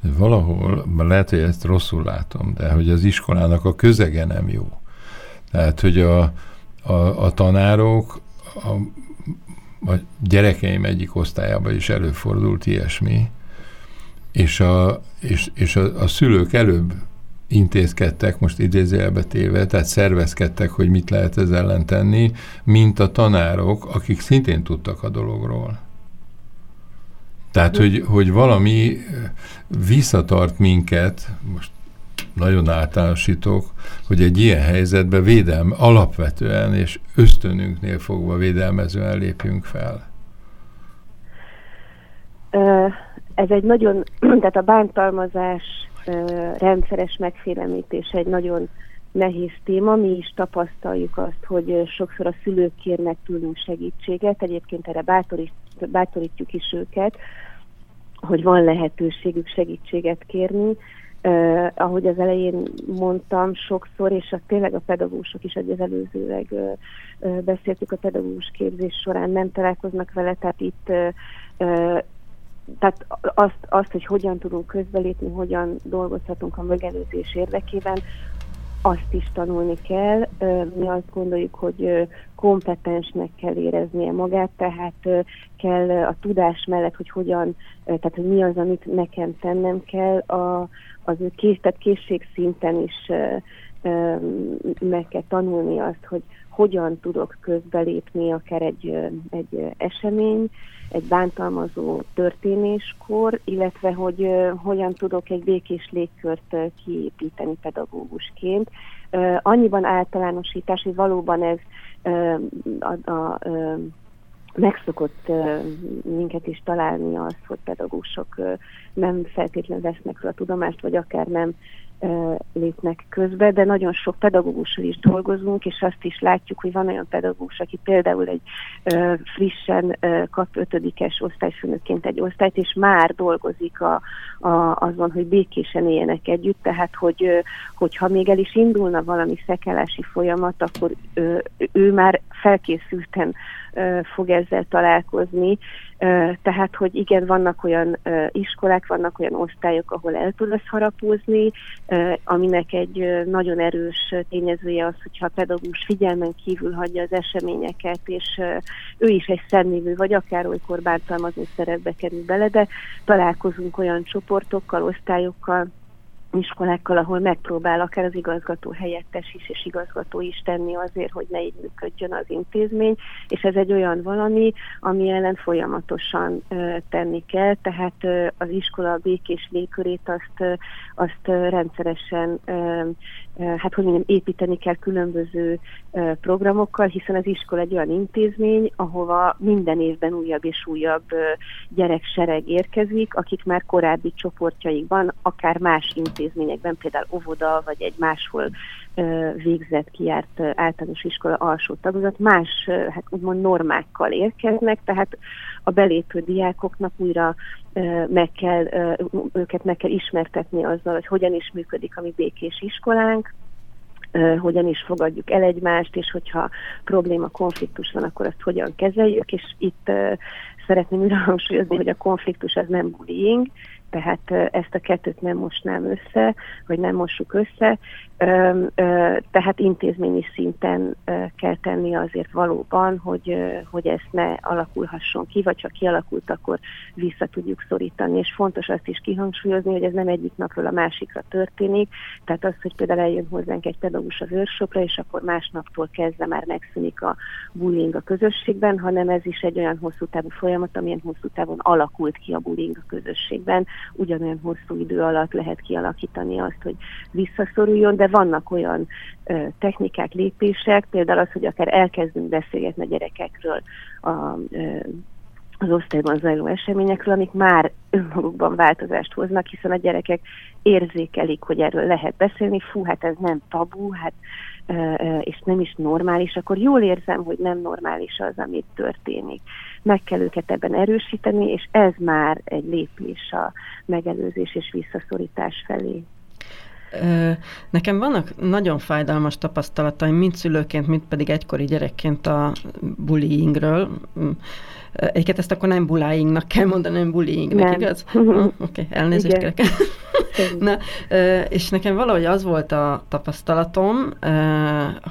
Speaker 3: De valahol, lehet, hogy ezt rosszul látom, de hogy az iskolának a közege nem jó. Tehát, hogy a, a, a tanárok, a, a gyerekeim egyik osztályában is előfordult ilyesmi, és a, és, és a, a szülők előbb intézkedtek, most idézőjelbe téve, tehát szervezkedtek, hogy mit lehet ezzel ellen tenni, mint a tanárok, akik szintén tudtak a dologról. Tehát, hogy, hogy valami visszatart minket, most nagyon általánosítok, hogy egy ilyen helyzetben védelme, alapvetően és ösztönünknél fogva védelmezően lépjünk fel.
Speaker 7: Ez egy nagyon, (clears throat) tehát a bántalmazás rendszeres megfélemlítés egy nagyon nehéz téma. Mi is tapasztaljuk azt, hogy sokszor a szülők kérnek tőlünk segítséget, egyébként erre bátorít, bátorítjuk is őket, hogy van lehetőségük segítséget kérni. Uh, ahogy az elején mondtam, sokszor, és a, tényleg a pedagógusok is, hogy az előzőleg uh, uh, beszéltük a pedagógus képzés során, nem találkoznak vele, tehát itt uh, tehát azt, azt, hogy hogyan tudunk közbelépni, hogyan dolgozhatunk a megelőzés érdekében, azt is tanulni kell. Mi azt gondoljuk, hogy kompetensnek kell éreznie magát, tehát kell a tudás mellett, hogy hogyan, tehát hogy mi az, amit nekem tennem kell, a, az kész, tehát készségszinten is meg kell tanulni azt, hogy hogyan tudok közbelépni akár egy, egy esemény, egy bántalmazó történéskor, illetve hogy hogyan tudok egy békés légkört kiépíteni pedagógusként. Annyiban általánosítás, hogy valóban ez a, a, a megszokott minket is találni az, hogy pedagógusok nem feltétlenül vesznek fel a tudomást, vagy akár nem lépnek közbe, de nagyon sok pedagógussal is dolgozunk, és azt is látjuk, hogy van olyan pedagógus, aki például egy frissen kap ötödikes osztályfőnökként egy osztályt, és már dolgozik a, a, azon, hogy békésen éljenek együtt, tehát hogy, hogyha még el is indulna valami szekelási folyamat, akkor ő, ő már felkészülten fog ezzel találkozni. Tehát, hogy igen, vannak olyan iskolák, vannak olyan osztályok, ahol el tudsz harapózni, aminek egy nagyon erős tényezője az, hogyha a pedagógus figyelmen kívül hagyja az eseményeket, és ő is egy szemlévő, vagy akár olykor bántalmazó szerepbe kerül bele, de találkozunk olyan csoportokkal, osztályokkal, iskolákkal, ahol megpróbál akár az igazgató helyettes is és igazgató is tenni azért, hogy ne így működjön az intézmény, és ez egy olyan valami, ami ellen folyamatosan uh, tenni kell, tehát uh, az iskola békés légkörét azt, uh, azt rendszeresen hát hogy mondjam, építeni kell különböző programokkal, hiszen az iskola egy olyan intézmény, ahova minden évben újabb és újabb gyereksereg érkezik, akik már korábbi csoportjaikban, akár más intézményekben, például óvoda, vagy egy máshol végzett, kiárt általános iskola alsó tagozat, más, hát úgymond normákkal érkeznek, tehát a belépő diákoknak újra meg kell, őket meg kell ismertetni azzal, hogy hogyan is működik a mi békés iskolánk, hogyan is fogadjuk el egymást, és hogyha probléma, konfliktus van, akkor azt hogyan kezeljük, és itt szeretném újra hangsúlyozni, hogy a konfliktus az nem bullying, tehát ezt a kettőt nem mosnám össze, vagy nem mossuk össze, tehát intézményi szinten kell tenni azért valóban, hogy, hogy ezt ne alakulhasson ki, vagy ha kialakult, akkor vissza tudjuk szorítani. És fontos azt is kihangsúlyozni, hogy ez nem egyik napról a másikra történik, tehát az, hogy például eljön hozzánk egy pedagógus a workshopra, és akkor másnaptól kezdve már megszűnik a bullying a közösségben, hanem ez is egy olyan hosszú távú folyamat, amilyen hosszú távon alakult ki a bullying a közösségben. Ugyanolyan hosszú idő alatt lehet kialakítani azt, hogy visszaszoruljon, de vannak olyan ö, technikák, lépések, például az, hogy akár elkezdünk beszélgetni a gyerekekről, a, ö, az osztályban zajló eseményekről, amik már önmagukban változást hoznak, hiszen a gyerekek érzékelik, hogy erről lehet beszélni, fú, hát ez nem tabu, hát és nem is normális, akkor jól érzem, hogy nem normális az, amit történik. Meg kell őket ebben erősíteni, és ez már egy lépés a megelőzés és visszaszorítás felé.
Speaker 6: Nekem vannak nagyon fájdalmas tapasztalataim, mint szülőként, mint pedig egykori gyerekként a bullyingről. Egyiket ezt akkor nem bullyingnak kell mondani, hanem bullyingnek, nem. igaz? (laughs) Uh, Oké, okay, elnézést kérek. Na, és nekem valahogy az volt a tapasztalatom,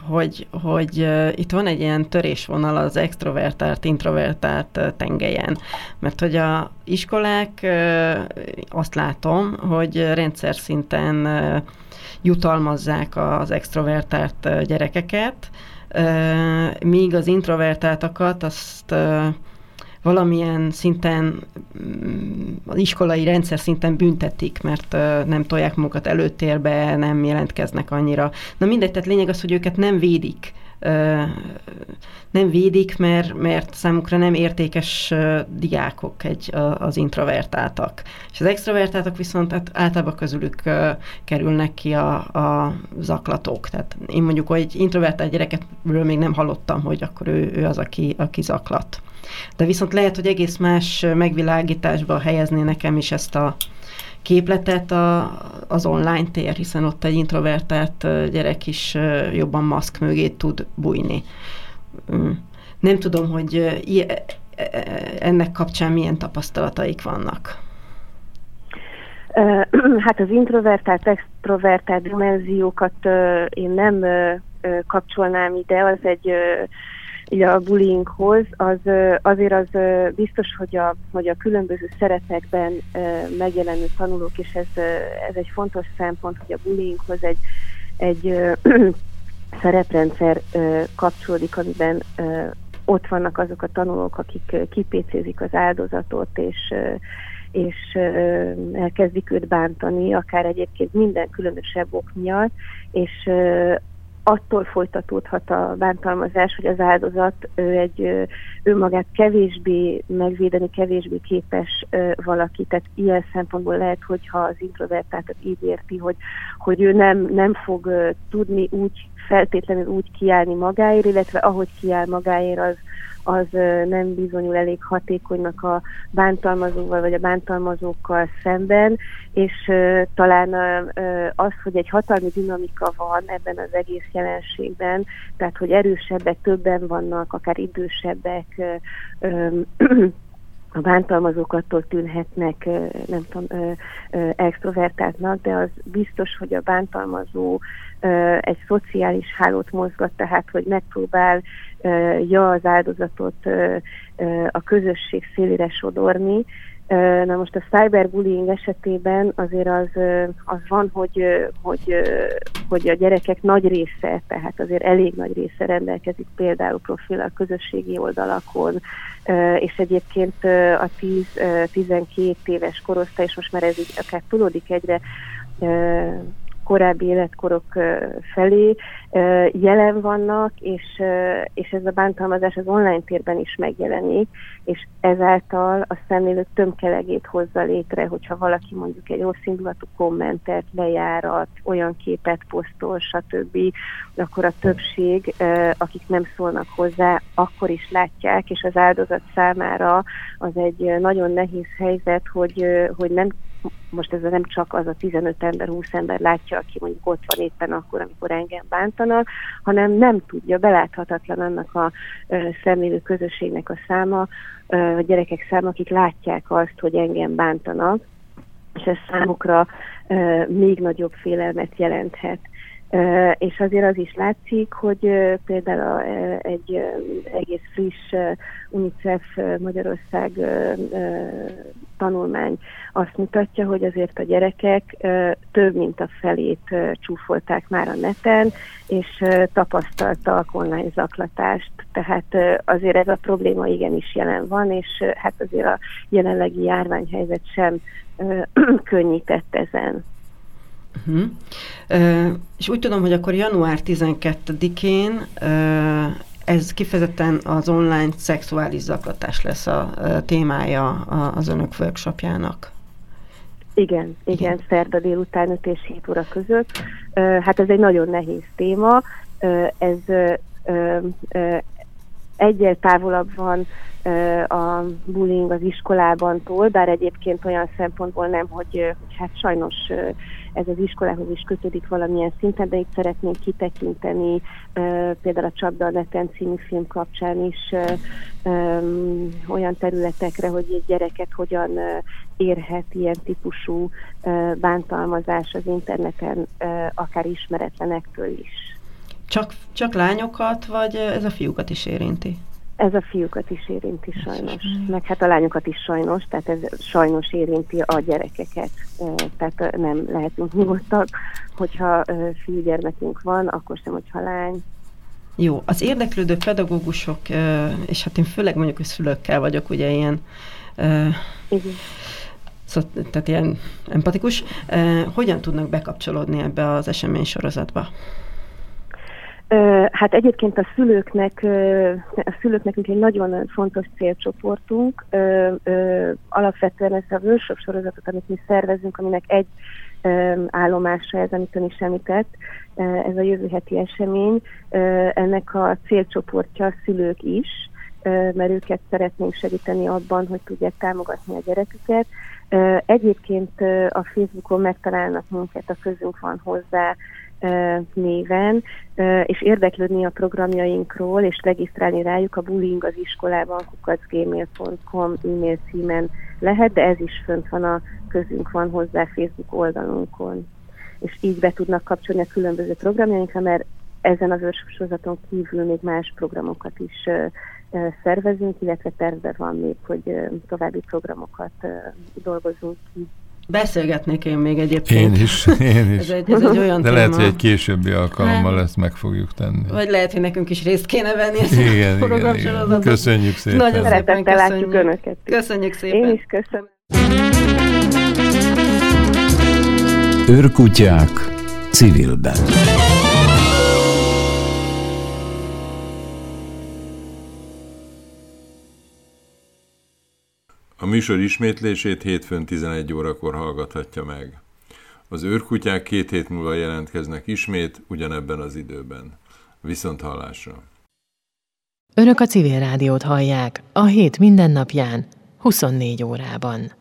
Speaker 6: hogy, hogy itt van egy ilyen törésvonal az extrovertált, introvertált tengelyen. Mert hogy a iskolák azt látom, hogy rendszer szinten jutalmazzák az extrovertált gyerekeket, míg az introvertáltakat azt valamilyen szinten mm, az iskolai rendszer szinten büntetik, mert nem tolják magukat előtérbe, nem jelentkeznek annyira. Na mindegy, tehát lényeg az, hogy őket nem védik nem védik, mert, mert számukra nem értékes diákok egy, az introvertáltak. És az extrovertáltak viszont hát általában közülük kerülnek ki a, a zaklatók. Tehát én mondjuk, egy introvertált gyereketről még nem hallottam, hogy akkor ő, ő az, aki, aki zaklat. De viszont lehet, hogy egész más megvilágításba helyezni nekem is ezt a képletet a, az online tér, hiszen ott egy introvertált gyerek is jobban maszk mögé tud bújni. Mm. Nem tudom, hogy e, e, ennek kapcsán milyen tapasztalataik vannak. (clears throat)
Speaker 7: Hát az introvertált, extrovertált dimenziókat én nem kapcsolnám ide, az egy ugye a bullyinghoz, az azért az biztos, hogy a, hogy a különböző szerepekben megjelenő tanulók, és ez, ez egy fontos szempont, hogy a bullyinghoz egy, egy (clears throat) szereprendszer kapcsolódik, amiben ott vannak azok a tanulók, akik kipécézik az áldozatot, és és elkezdik őt bántani, akár egyébként minden különösebb ok miatt, és attól folytatódhat a bántalmazás, hogy az áldozat ő egy önmagát kevésbé megvédeni, kevésbé képes valaki. Tehát ilyen szempontból lehet, hogyha az introvertáltat így érti, hogy, hogy ő nem, nem fog tudni úgy feltétlenül úgy kiállni magáért, illetve ahogy kiáll magáért, az, az nem bizonyul elég hatékonynak a bántalmazóval vagy a bántalmazókkal szemben, és talán az, hogy egy hatalmi dinamika van ebben az egész jelenségben, tehát hogy erősebbek, többen vannak, akár idősebbek, a bántalmazók attól tűnhetnek, nem tudom, extrovertáltnak, de az biztos, hogy a bántalmazó egy szociális hálót mozgat, tehát hogy megpróbál ja az áldozatot a közösség szélére sodorni, Na most a cyberbullying esetében azért az, az van, hogy, hogy, hogy a gyerekek nagy része, tehát azért elég nagy része rendelkezik például profil a közösségi oldalakon, és egyébként a 10-12 éves korosztály, és most már ez így akár tudódik egyre korábbi életkorok felé jelen vannak, és, és ez a bántalmazás az online térben is megjelenik, és ezáltal a szemlélők tömkelegét hozza létre, hogyha valaki mondjuk egy rossz indulatú kommentet, lejárat, olyan képet posztol, stb., akkor a többség, akik nem szólnak hozzá, akkor is látják, és az áldozat számára az egy nagyon nehéz helyzet, hogy, hogy nem most ez nem csak az a 15 ember, 20 ember látja, aki mondjuk ott van éppen akkor, amikor engem bántanak, hanem nem tudja, beláthatatlan annak a szemlélő közösségnek a száma, a gyerekek száma, akik látják azt, hogy engem bántanak, és ez számukra még nagyobb félelmet jelenthet. És azért az is látszik, hogy például egy egész friss UNICEF Magyarország tanulmány azt mutatja, hogy azért a gyerekek több mint a felét csúfolták már a neten, és tapasztaltak online zaklatást. Tehát azért ez a probléma igenis jelen van, és hát azért a jelenlegi járványhelyzet sem (clears throat) könnyített ezen.
Speaker 6: Uh-huh. Uh, és úgy tudom, hogy akkor január 12-én uh, ez kifejezetten az online szexuális zaklatás lesz a, a témája az önök workshopjának.
Speaker 7: Igen, igen, igen, szerda délután 5 és 7 óra között. Hát ez egy nagyon nehéz téma. Ez egyel távolabb van a bullying az iskolában túl, bár egyébként olyan szempontból nem, hogy, hát sajnos ez az iskolához is kötődik valamilyen szinten, de itt szeretnénk kitekinteni például a Csapda a Neten című film kapcsán is olyan területekre, hogy egy gyereket hogyan érhet ilyen típusú bántalmazás az interneten, akár ismeretlenektől is.
Speaker 6: Csak, csak lányokat, vagy ez a fiúkat is érinti?
Speaker 7: Ez a fiúkat is érinti sajnos, meg hát a lányokat is sajnos, tehát ez sajnos érinti a gyerekeket, tehát nem lehetünk nyugodtak, hogyha fiúgyermekünk van, akkor sem, hogyha lány.
Speaker 6: Jó, az érdeklődő pedagógusok, és hát én főleg mondjuk, szülőkkel vagyok, ugye ilyen... Igen. Szóval, tehát ilyen empatikus. Hogyan tudnak bekapcsolódni ebbe az esemény sorozatba?
Speaker 7: Hát egyébként a szülőknek, a szülőknek egy nagyon fontos célcsoportunk. Alapvetően ez a workshop sorozatot, amit mi szervezünk, aminek egy állomása ez, amit ön is említett, ez a jövő heti esemény. Ennek a célcsoportja a szülők is, mert őket szeretnénk segíteni abban, hogy tudják támogatni a gyereküket. Egyébként a Facebookon megtalálnak minket, a közünk van hozzá, néven, és érdeklődni a programjainkról, és regisztrálni rájuk a bullying az iskolában kukacgmail.com e-mail címen lehet, de ez is fönt van a közünk van hozzá Facebook oldalunkon. És így be tudnak kapcsolni a különböző programjainkra, mert ezen az őrsorozaton kívül még más programokat is szervezünk, illetve terve van még, hogy további programokat dolgozunk ki.
Speaker 6: Beszélgetnék én még egyébként.
Speaker 3: Én is, én is.
Speaker 6: ez, egy, ez egy olyan
Speaker 3: De
Speaker 6: téma.
Speaker 3: lehet, hogy egy későbbi alkalommal hát, ezt meg fogjuk tenni.
Speaker 6: Vagy lehet, hogy nekünk is részt kéne venni
Speaker 3: ezt igen, a igen, igen. Köszönjük szépen.
Speaker 7: Nagyon szépen köszönjük. látjuk Önöket.
Speaker 6: Köszönjük szépen.
Speaker 7: Én is köszönöm.
Speaker 5: Őrkutyák civilben.
Speaker 1: A műsor ismétlését hétfőn 11 órakor hallgathatja meg. Az őrkutyák két hét múlva jelentkeznek ismét, ugyanebben az időben. Viszont hallásra!
Speaker 8: Önök a civil rádiót hallják a hét mindennapján, 24 órában.